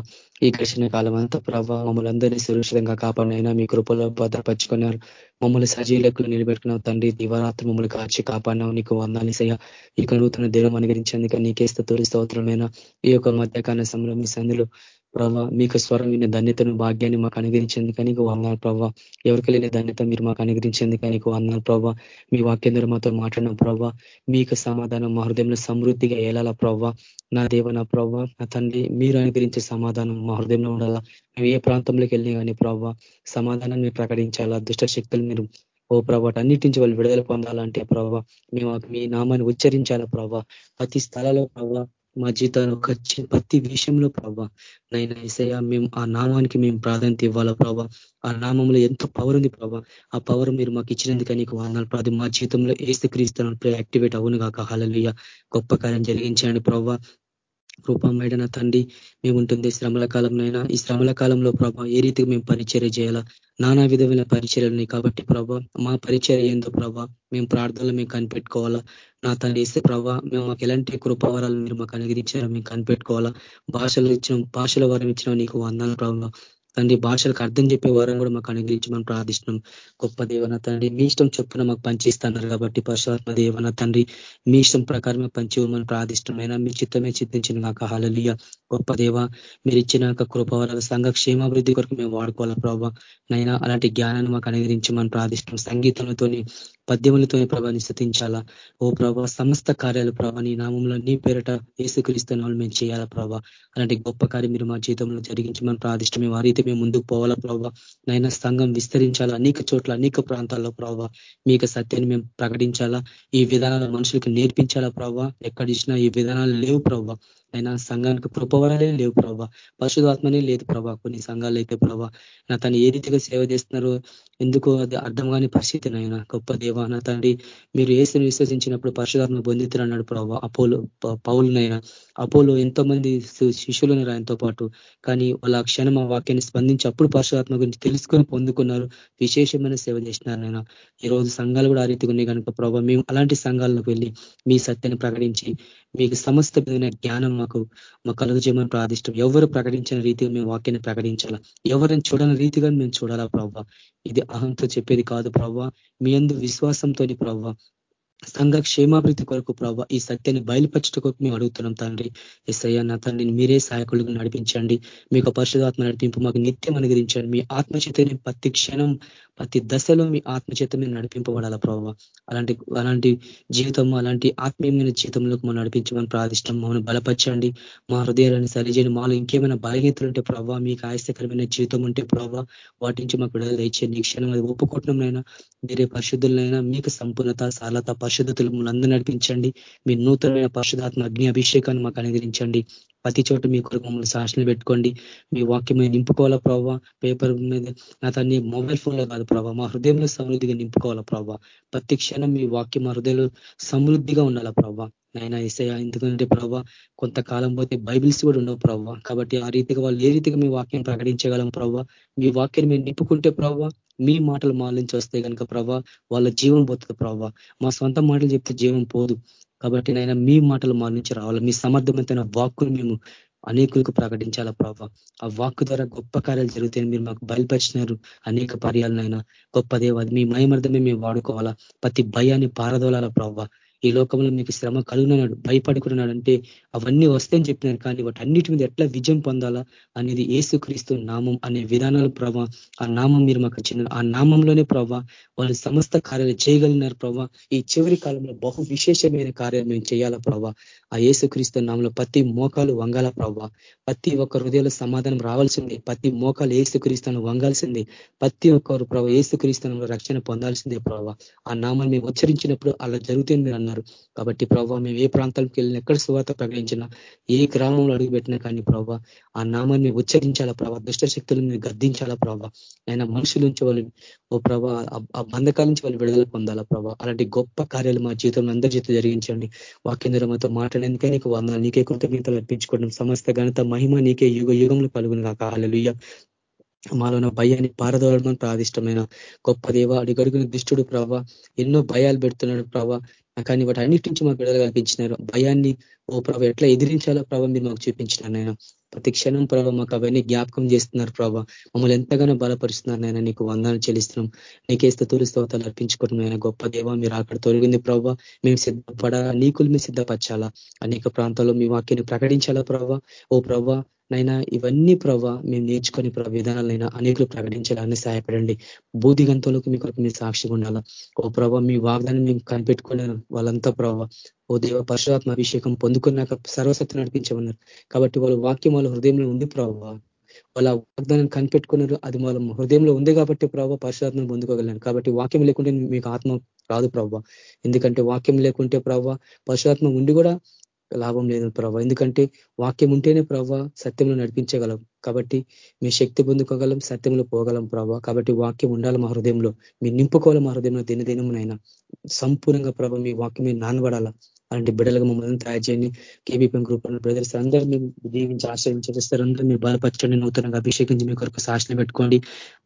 ఈ ఘర్షణ కాలం అంతా ప్రభావ మమ్మల్ని సురక్షితంగా కాపాడినైనా మీ కృపలో భద్రపరుచుకున్నారు. మమ్మల్ని సజీలకు నిలబెట్టుకున్నావు తండ్రి. దివరాత్రి మమ్మల్ని కాచి కాపాడినావు. నీకు వందాలిసయ్య ఇక నూతన దినం అనుగరించేందుకు నీకే స్థుతులు స్తోత్రమైన ఈ యొక్క మధ్యకాల సమయంలో మీ సందులు ప్రభావ మీకు స్వరం విన్న ధన్యతను భాగ్యాన్ని మాకు అనుగ్రహించేందుకు నీకు వందనాలు ప్రభావ ఎవరికి లేని ధన్యత మీరు మాకు అనుగ్రహించేందుకు నీకు వందనాలు ప్రభావ మీ వాక్యందరూ మాతో మాట్లాడిన ప్రభావ మీకు సమాధానం మా హృదయంలో సమృద్ధిగా ఏలాల ప్రభావ నా దేవ నా ప్రభావ నా తండ్రి మీరు అనుగ్రహించే సమాధానం మా హృదయంలో ఉండాలా. మేము ఏ ప్రాంతంలోకి వెళ్ళినా కానీ ప్రభావ సమాధానాన్ని మీరు ప్రకటించాలా. దుష్ట శక్తులు మీరు ఓ ప్రభావ అన్నిటి నుంచి వాళ్ళు విడుదల పొందాలంటే ప్రభావ మేము మీ నామాన్ని ఉచ్చరించాలా ప్రభావ ప్రతి స్థలంలో ప్రభావ మా జీవితంలో ప్రతి విషయంలో ప్రభా. నైనా ఈసయ మేము ఆ నామానికి మేము ప్రాధాన్యత ఇవ్వాలా ప్రభావ ఆ నామంలో ఎంతో పవర్ ఉంది ప్రభావ ఆ పవర్ మీరు మాకు ఇచ్చినందుకు నీకు వందాలు ప్రాది మా జీవితంలో ఏసు క్రీస్తున్నప్పుడు యాక్టివేట్ అవును కాక హలలియ గొప్ప కార్యం జరిగించండి ప్రభావ కృపమేడన తండ్రి మేము ఉంటుంది శ్రమల కాలంలోనైనా ఈ శ్రమల కాలంలో ప్రభా ఏ రీతికి మేము పరిచర్య చేయాలా? నానా విధమైన పరిచర్యలు కాబట్టి ప్రభా మా పరిచర్య ఏందో ప్రభా మేము ప్రార్థనలు మేము కనిపెట్టుకోవాలా? నా తండ్రి ఇస్తే ప్రభా మేము మాకు ఎలాంటి కృపావరాలు మీరు మాకు అనుగ్రహించారో మేము కనిపెట్టుకోవాలా? భాషలు ఇచ్చిన భాషల వరం ఇచ్చిన నీకు వందాలు ప్రభావ తండ్రి భాషలకు అర్థం చెప్పే వారం కూడా మాకు అనుగ్రహించి మనం ప్రార్థిస్తున్నాం. గొప్ప దేవన తండ్రి మీ ఇష్టం చొప్పున మాకు పనిచేస్తున్నారు కాబట్టి పరశురాత్మ దేవన తండ్రి మీ ఇష్టం ప్రకారమే పంచివ్వమని ప్రార్థిష్టమైనా మీ చిత్తమే చిత్తించిన నాకు హాలలియ గొప్ప దేవ మీరు ఇచ్చిన కృపవరాల సంఘ క్షేమాభివృద్ధి కొరకు మేము వాడుకోవాలా ప్రభావ నైనా అలాంటి జ్ఞానాన్ని మాకు అనుగ్రహించమని ప్రార్థిస్తున్నాం. సంగీతంతోని పద్యములతోనే ప్రభాని స్థుతించాలా? ఓ ప్రభా సమస్త కార్యాలు ప్రభా నీ నామంలో నీ పేరట ఏసుక్రీస్తున్న వాళ్ళు మేము చేయాలా ప్రభా? అలాంటి గొప్ప కార్యం మీరు మా జీవితంలో జరిగించమని ప్రార్థిష్టమే. వారైతే మేము ముందుకు పోవాలా ప్రభావ నైనా సంఘం విస్తరించాలా? అనేక చోట్ల అనేక ప్రాంతాల్లో ప్రభావ మీకు సత్యాన్ని మేము ప్రకటించాలా? ఈ విధానాలు మనుషులకు నేర్పించాలా ప్రభావ ఎక్కడ ఇచ్చినా ఈ విధానాలు లేవు ప్రభావ అయినా సంఘానికి కృపవరాలే లేవు ప్రభా. పరిశుధాత్మనే లేదు ప్రభా కొన్ని సంఘాలు అయితే ప్రభా. నా తను ఏ రీతిగా సేవ చేస్తున్నారో ఎందుకో అది అర్థం కాని పరిస్థితి నాయన. గొప్ప దేవ నా తండ్రి మీరు ఏసుని విశ్వసించినప్పుడు పరిశుధాత్మ పొందితులు అన్నాడు ప్రభావ అపోలో పౌలునైనా అపోలో ఎంతో మంది శిష్యులు ఆయనతో పాటు. కానీ వాళ్ళ క్షణం ఆ వాక్యాన్ని స్పందించి అప్పుడు పరిశుధాత్మ గురించి తెలుసుకొని పొందుకున్నారు. విశేషమైన సేవ చేసినారు నాయన. ఈ రోజు సంఘాలు కూడా ఆ రీతిగా ఉన్నాయి కనుక ప్రభావ మేము అలాంటి సంఘాలకు వెళ్ళి మీ సత్యాన్ని ప్రకటించి మీకు సమస్త జ్ఞానం మాకు మా కలుగజేయమని ప్రార్థిష్టం. ఎవరు ప్రకటించిన రీతిగా మేము వాక్యాన్ని ప్రకటించాలా? ఎవరిని చూడని రీతిగా మేము చూడాలా ప్రభావ ఇది అహంతో చెప్పేది కాదు ప్రభావ మీ అందు విశ్వాసంతో ప్రభావ సంఘ క్షేమాభివృద్ధి కొరకు ప్రభావ ఈ సత్యాన్ని బయలుపరచట కొరకు మేము అడుగుతున్నాం తండ్రి. ఎస్ఐ నా తండ్రిని మీరే సహాయకులకు నడిపించండి. మీకు పరిశుధాత్మ నడిపింపు మాకు నిత్యం అనుగ్రహించండి. మీ ఆత్మచేతని ప్రతి క్షణం ప్రతి దశలో మీ ఆత్మచేత మీద నడిపింపబడాల ప్రభావ అలాంటి అలాంటి జీవితం అలాంటి ఆత్మీయమైన జీవితంలోకి మనం నడిపించమని ప్రార్థిష్టం మమ్మల్ని బలపరచండి. మా హృదయాలను సరిచేయండి. మాలో ఇంకేమైనా బలహీతలు ఉంటే ప్రభావ మీకు ఆయాసకరమైన జీవితం ఉంటే ప్రభావ వాటి నుంచి మాకు విడుదల ఇచ్చేయండి ఈ క్షణం అది ఒప్పుకోవటంనైనా మీరే పరిశుద్ధులైనా మీకు సంపూర్ణత సరళత పరిశుద్ధతలు అందరూ నడిపించండి. మీ నూతనమైన పరిశుధాత్మ అగ్ని అభిషేకాన్ని మాకు అనుగ్రహించండి. ప్రతి చోట మీ కొరకు మమ్మల్ని సాక్షులు పెట్టుకోండి. మీ వాక్యం మీద నింపుకోవాలా ప్రభావ పేపర్ మీద నా తన్ని మొబైల్ ఫోన్లో కాదు ప్రభావ మా హృదయంలో సమృద్ధిగా నింపుకోవాలా ప్రభావ ప్రతి క్షణం మీ వాక్యం మా హృదయంలో సమృద్ధిగా ఉండాలా ప్రభావ నాయన ఇసయ ఎందుకంటే ప్రభావ కొంతకాలం పోతే బైబిల్స్ కూడా ఉండవు ప్రభావ కాబట్టి ఆ రీతిగా వాళ్ళు ఏ రీతిగా మీ వాక్యం ప్రకటించగలం ప్రభావ మీ వాక్యం మీరు నింపుకుంటే ప్రభావ మీ మాటలు మా నుంచి వస్తే కనుక ప్రభావ వాళ్ళ జీవం పోతుంది ప్రభావ మా సొంత మాటలు చెప్తే జీవం పోదు. కాబట్టి నైనా మీ మాటలు మా నుంచి రావాలి? మీ సమర్థవంతమైన వాక్కును మేము అనేకులకు ప్రకటించాలా ప్రభావ ఆ వాక్కు ద్వారా గొప్ప కార్యాలు జరుగుతాయని మీరు మాకు బయలుపరిచినారు. అనేక పర్యాలనైనా గొప్ప దేవాది మీ మయమర్థమే మేము వాడుకోవాలా? ప్రతి భయాన్ని పారదోలాల ప్రభావ ఈ లోకంలో మీకు శ్రమ కలుగునన్నాడు భయపడుకున్నాడు అంటే అవన్నీ వస్తాయని చెప్పినారు. కానీ వాటి అన్నిటి మీద ఎట్లా విజయం పొందాలా అనేది ఏసుక్రీస్తు నామం అనే విధానాలు ప్రభావ ఆ నామం మీరు మాకు చిన్న ఆ నామంలోనే ప్రభా వాళ్ళు సమస్త కార్యాలు చేయగలిగినారు ప్రభావ ఈ చివరి కాలంలో బహు విశేషమైన కార్యాలు మేము చేయాలా ప్రభావ ఆ ఏసుక్రీస్తు నామంలో ప్రతి మోకాలు వంగాల ప్రభా? ప్రతి ఒక్క హృదయంలో సమాధానం రావాల్సింది ప్రతి మోకాలు ఏసుక్రీస్తును వంగాల్సింది ప్రతి ఒక్కరు ప్రభా ఏసుక్రీస్తునంలో రక్షణ పొందాల్సిందే ప్రభా. ఆ నామాన్ని మేము ఉచ్చరించినప్పుడు అలా జరుగుతుంది మీరు ఉన్నారు. కాబట్టి ప్రభావ మేము ఏ ప్రాంతానికి వెళ్ళిన ఎక్కడ సువాత ప్రకటించినా ఏ గ్రామంలో అడుగుపెట్టినా కానీ ప్రభావ ఆ నామాన్ని ఉచ్చరించాలా ప్రభావ దుష్ట శక్తులను మీరు గద్దించాలా ప్రభావ ఆయన మనుషుల నుంచి వాళ్ళు ఓ ప్రభా ఆ బంధకాల నుంచి వాళ్ళు విడుదల పొందాలా ప్రభావ అలాంటి గొప్ప కార్యాలు మా జీవితంలో అందరి జీవితం జరిగించండి. వాక్యంధ్ర మాతో మాట్లాడేందుకే నీకు వందలు నీకే కృతజ్ఞతలు అర్పించుకోవడం సమస్త ఘనత మహిమ నీకే యుగ యుగంలో కలుగును కాక అలలుయ్య మాలోన భయాన్ని పారదోలడం ప్రాదిష్టమైన గొప్ప దేవ అడుగడుగున దుష్టుడు ప్రభావ ఎన్నో భయాలు పెడుతున్నాడు ప్రభావ కానీ వాటి అన్నిటి నుంచి మాకు విడుదల కల్పించినారు. భయాన్ని ఓ ప్రభావ ఎట్లా ఎదిరించాలో ప్రభావం మీరు మాకు చూపించినారు నేను ప్రతి క్షణం ప్రభావ మాకు అవన్నీ జ్ఞాపకం చేస్తున్నారు ప్రభావ మమ్మల్ని ఎంతగానో బలపరుస్తున్నారు నాయన. నీకు వందాలు చెల్లిస్తున్నాం. నీకే స్థుతులు స్తోతాలు అర్పించుకుంటున్నాయి గొప్ప దేవ మీరు అక్కడ తొలగింది ప్రభావ మేము సిద్ధపడాలా నీకులు మేము సిద్ధపరచాలా? అనేక ప్రాంతాల్లో మీ వాక్యాన్ని ప్రకటించాలా ప్రభావ ఓ ప్రభావ నైనా ఇవన్నీ ప్రభావ మేము నేర్చుకొని ప్రభావ విధానాలైనా అనేకులు ప్రకటించాలని సహాయపడండి. బూది గంతులకు మీ కొరకు మీరు సాక్షిగా ఉండాలా? ఓ ప్రభావ మీ వాగ్దాన్ని మేము కనిపెట్టుకునే వాళ్ళంతా ప్రభావ ఓ దేవ పరశురాత్మ అభిషేకం పొందుకున్నాక సర్వసత్తి నడిపించమన్నారు. కాబట్టి వాళ్ళ వాక్యం వాళ్ళ హృదయంలో ఉంది ప్రభావ వాళ్ళ వాగ్దానం కనిపెట్టుకున్నారు అది వాళ్ళ హృదయంలో ఉంది కాబట్టి ప్రభావ పరిశుధాత్మను పొందుకోగలను కాబట్టి వాక్యం లేకుంటే మీకు ఆత్మ రాదు ప్రభావ ఎందుకంటే వాక్యం లేకుంటే ప్రభావ పరిశుధాత్మ ఉండి కూడా లాభం లేదు ప్రభావ ఎందుకంటే వాక్యం ఉంటేనే ప్రభావ సత్యంలో నడిపించగలం. కాబట్టి మీ శక్తి పొందుకోగలం సత్యంలో పోగలం ప్రభావ కాబట్టి వాక్యం ఉండాలి మా హృదయంలో. మీరు నింపుకోవాలి మా హృదయంలో దినదినమునైనా. సంపూర్ణంగా ప్రభావ మీ వాక్యం మీద నానబడాలా. అలాంటి బిడ్డలుగా మమ్మల్ని తయారు చేయండి. కేబీపీఎం గ్రూప్ బ్రదర్స్ అందరూ మేము దీవించి ఆశ్రయించేస్తారు అందరూ మీరు బలపరచండి. నూతనంగా అభిషేకించి మీ కొరకు సాక్షణ పెట్టుకోండి.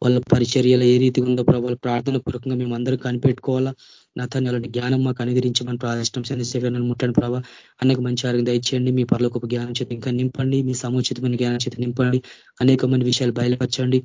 వాళ్ళ పరిచర్యలు ఏ రీతిగా ఉందో ప్రభావ ప్రార్థన పూర్వకంగా మేము అందరూ కనిపెట్టుకోవాలా? నా తను అలాంటి జ్ఞానం మాకు అనుగ్రహించమని ప్రార్థిష్టం శనిశేఖరణ ముట్టండి ప్రభావ అనేక మంచి ఆరోగ్యం దయచేయండి. మీ పర్లోకి జ్ఞానం చేతి ఇంకా నింపండి. మీ సముచితమైన జ్ఞానం చేతి నింపండి. అనేకమైన విషయాలు బయలుపరచండి.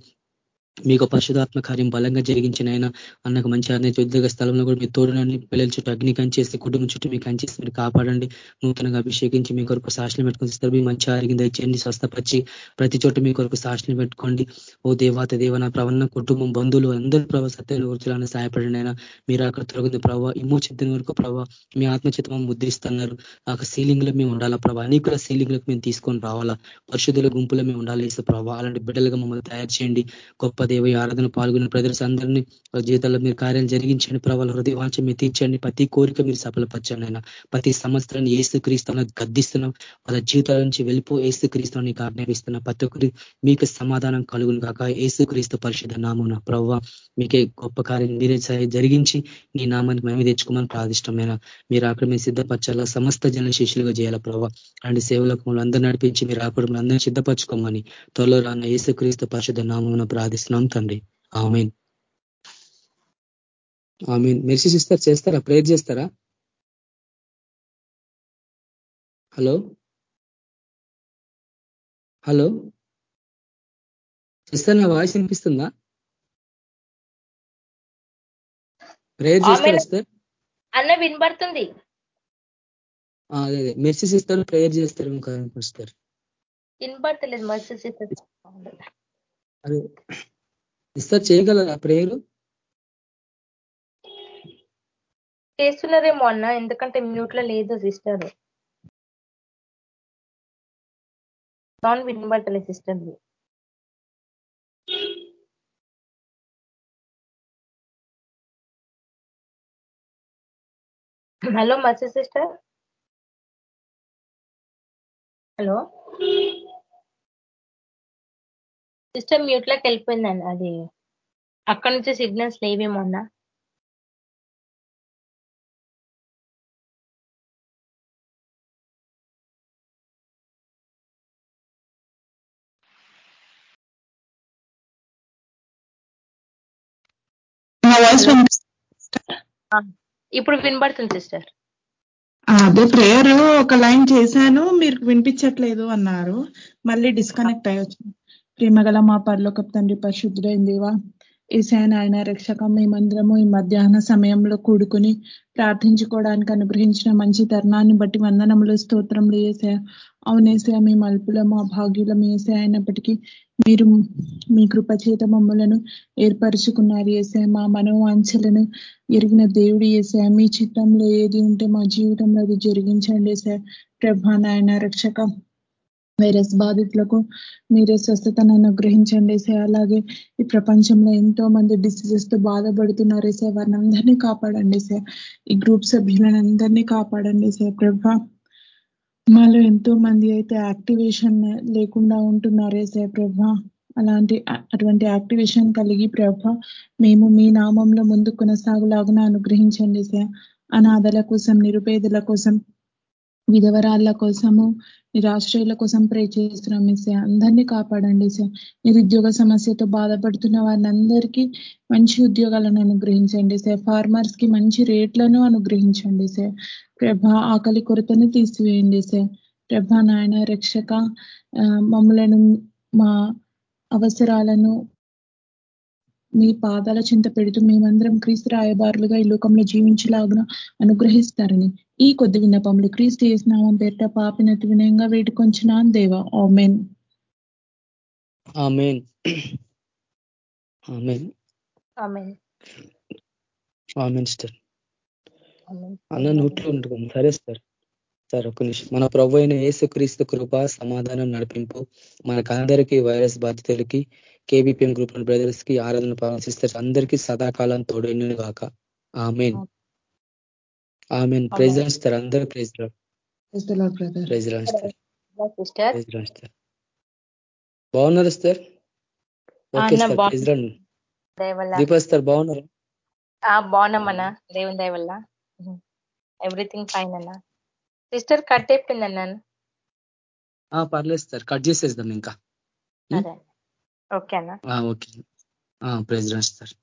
మీకు పరిశుధాత్మ కార్యం బలంగా జరిగించిన ఆయన అన్నకు మంచి ఆర్నైతే ఉద్యోగ స్థలంలో కూడా మీ తోడునని పిల్లల చుట్టూ అగ్ని కంచేసి కుటుంబం చుట్టూ మీకు కంచేసి మీరు కాపాడండి. నూతనంగా అభిషేకించి మీ కొరకు సాక్షులు పెట్టుకుని ఇస్తారు మీ మంచి ఆరోగ్యం దయచేయండి స్వస్థపరిచి ప్రతి చోట మీ కొరకు సాక్షులు పెట్టుకోండి. ఓ దేవాత దేవన ప్రవణ కుటుంబం బంధువులు అందరూ ప్రభావ సత్యాన్ని గుర్తులను సహాయపడండి అయినా మీరు అక్కడ తొలగింది ప్రభావ ఇమోచిద్దిన వరకు ప్రభావ మీ ఆత్మచిత్వం ముద్రిస్తున్నారు. ఆ సీలింగ్లో మేము ఉండాలా ప్రభావ అనేకుల సీలింగ్లకు మేము తీసుకొని రావాలా? పరిశుద్ధుల గుంపులో మేము ఉండాలి ప్రభావ అలాంటి బిడ్డలుగా మమ్మల్ని తయారు చేయండి. గొప్ప దేవ ఆరాధన పాల్గొన్న ప్రజలు అందరినీ జీవితాల్లో మీరు కార్యాలు జరిగించండి. ప్రభావ హృదయ వాంచ మీరు తీర్చండి. ప్రతి కోరిక మీరు సఫలపరచండి అయినా ప్రతి సంవత్సరాన్ని ఏసు క్రీస్తున్నా గద్దిస్తున్నాం. వాళ్ళ జీవితాల నుంచి వెళ్ళిపో ఏసు క్రీస్తున్నా నీకు ఆజ్ఞాపిస్తున్నాం. ప్రతి ఒక్కరి మీకు సమాధానం కలుగును కాక ఏసు క్రీస్తు పరిషత్ నామున ప్రవ్వ మీకే గొప్ప కార్యం మీరే జరిగించి నీ నామానికి మేము తెచ్చుకోమని ప్రాదిష్టమైన మీరు అక్కడ మీరు సిద్ధపరచాలా? సమస్త జన శిష్యులుగా చేయాలా ప్రభావ అలాంటి సేవలకు మమ్మల్ని అందరూ నడిపించి మీరు అక్కడ అందరినీ సిద్ధపరచుకోమని త్వరలో రాన్న ఏసు క్రీస్తు పరిషత్ నామమున ప్రార్థిస్తున్నాం. తండ్రి ఆమెన్. ఆమెన్. మెసేజ్ ఇస్తారు చేస్తారా? ప్రేర్ చేస్తారా? హలో? హలో? సిస్టర్ నా వాయిస్ వినిపిస్తుందా? ప్రేయర్ చేస్తారా సార్ అన్న వినబడుతుంది. అదే అదే. మెసేజ్ ఇస్తారు ప్రేయర్ చేస్తారు ఇంకా వినిపిస్తారు వినబడతలేదు మెసేజ్ అదే. ఇస్తారు చేయగలరా ప్రేయర్? చేస్తున్నారేమో అన్న ఎందుకంటే మ్యూట్లో లేదు సిస్టర్. నాన్ వినబడతలేదు సిస్టర్ హలో మత్స్య సిస్టర్? హలో? సిస్టర్ మ్యూట్లోకి వెళ్ళిపోయిందండి అది. అక్కడ నుంచి సిగ్నల్స్ లేవేమో అన్నా. ఇప్పుడు వినబడుతుంది సిస్టర్. అదే ప్రేయర్ ఒక లైన్ చేశాను మీరు వినిపించట్లేదు అన్నారు. మళ్ళీ డిస్కనెక్ట్ అయ్యొచ్చు. ప్రేమగల మా పర్లోకప్ తండ్రి పరిశుద్ధుడైన దేవా ఈశాన్ ఆయన రక్షక మేమందరము ఈ మధ్యాహ్న సమయంలో కూడుకుని ప్రార్థించుకోవడానికి అనుగ్రహించిన మంచి తరుణాన్ని బట్టి వందనములు స్తోత్రములు వేసా అవునేసా మీ మలుపులము అభాగ్యులం వేసా అయినప్పటికీ మీరు మీ కృపచేత మమ్మలను ఏర్పరచుకున్నారు వేసా మా మనోవాంఛలను ఎరిగిన దేవుడు వేసా మీ చిత్తంలో ఏది ఉంటే మా జీవితంలో అది జరిగించండి సార్ ప్రభా నాయన రక్షక వైరస్ బాధితులకు మీరే స్వస్థతను అనుగ్రహించండి సే. అలాగే ఈ ప్రపంచంలో ఎంతో మంది డిసీజెస్తో బాధపడుతున్నారు సే. వారిని అందరినీ కాపాడండి సార్ ఈ గ్రూప్ సభ్యులను అందరినీ కాపాడండి సార్ ప్రభా మాలో ఎంతో మంది అయితే యాక్టివేషన్ లేకుండా ఉంటున్నారే సార్ ప్రభా. అలాంటి అటువంటి యాక్టివేషన్ కలిగి ప్రభ మేము మీ నామంలో ముందు కొనసాగులాగున అనుగ్రహించండి సార్ అనాథల కోసం నిరుపేదల కోసం విధవరాళ్ళ కోసము నిరాశ్రయుల కోసం ప్రే చేస్తున్నాం సార్ అందరినీ కాపాడండి సార్ నిరుద్యోగ సమస్యతో బాధపడుతున్న వారిని అందరికీ మంచి ఉద్యోగాలను అనుగ్రహించండి సార్ ఫార్మర్స్కి మంచి రేట్లను అనుగ్రహించండి సార్ ప్రభ ఆకలి కొరతను తీసివేయండి సార్ ప్రభ నాయన రక్షక మమ్మలను మా అవసరాలను మీ పాదాల చింత పెడుతూ మేమందరం క్రీస్తు రాయబారులుగా ఈ లోకంలో జీవించలాగున అనుగ్రహిస్తారని ఈ కొద్ది విన్నపములు క్రీస్తు చేసినామం పేరిట పాపినతి వినయంగా వేడుకొంచున్నాం దేవా. ఆమెన్. అన్న నోట్లో ఉంటుంది సరే సార్ సార్ ఒక నిమిషం. మన ప్రభు అయిన యేసుక్రీస్తు కృప సమాధానం నడిపింపు మనకందరికీ వైరస్ బాధితులకి కేబిపిఎం గ్రూప్ బ్రదర్స్కి ఆరాధన సిస్టర్స్ అందరికీ సదాకాలం తోడైన గాక. ఆమెన్. ఆమెన్. ప్రైజ్ రాస్తారు అందరూ ప్రైజ్ బ్రదర్. ప్రైజ్ రాస్తారు సిస్టర్. ప్రైజ్ రాస్తారు బాగున్నారు సార్ ఓకే సార్ బాగున్నా. ప్రైజ్ రండి. సార్ బాగున్నారు? ఆ బాగున్నామన్నా దేవుని దయ వల్ల. ఎవ్రీథింగ్ ఫైన్ అన్న. సిస్టర్ కట్ అయిపోయింది అన్నాను ఆ, పర్లేదు సార్ కట్ చేసేద్దాం ఇంకా. అదే ఓకే అన్న. ఆ, ఓకే. ప్రైజ్ రాస్తారు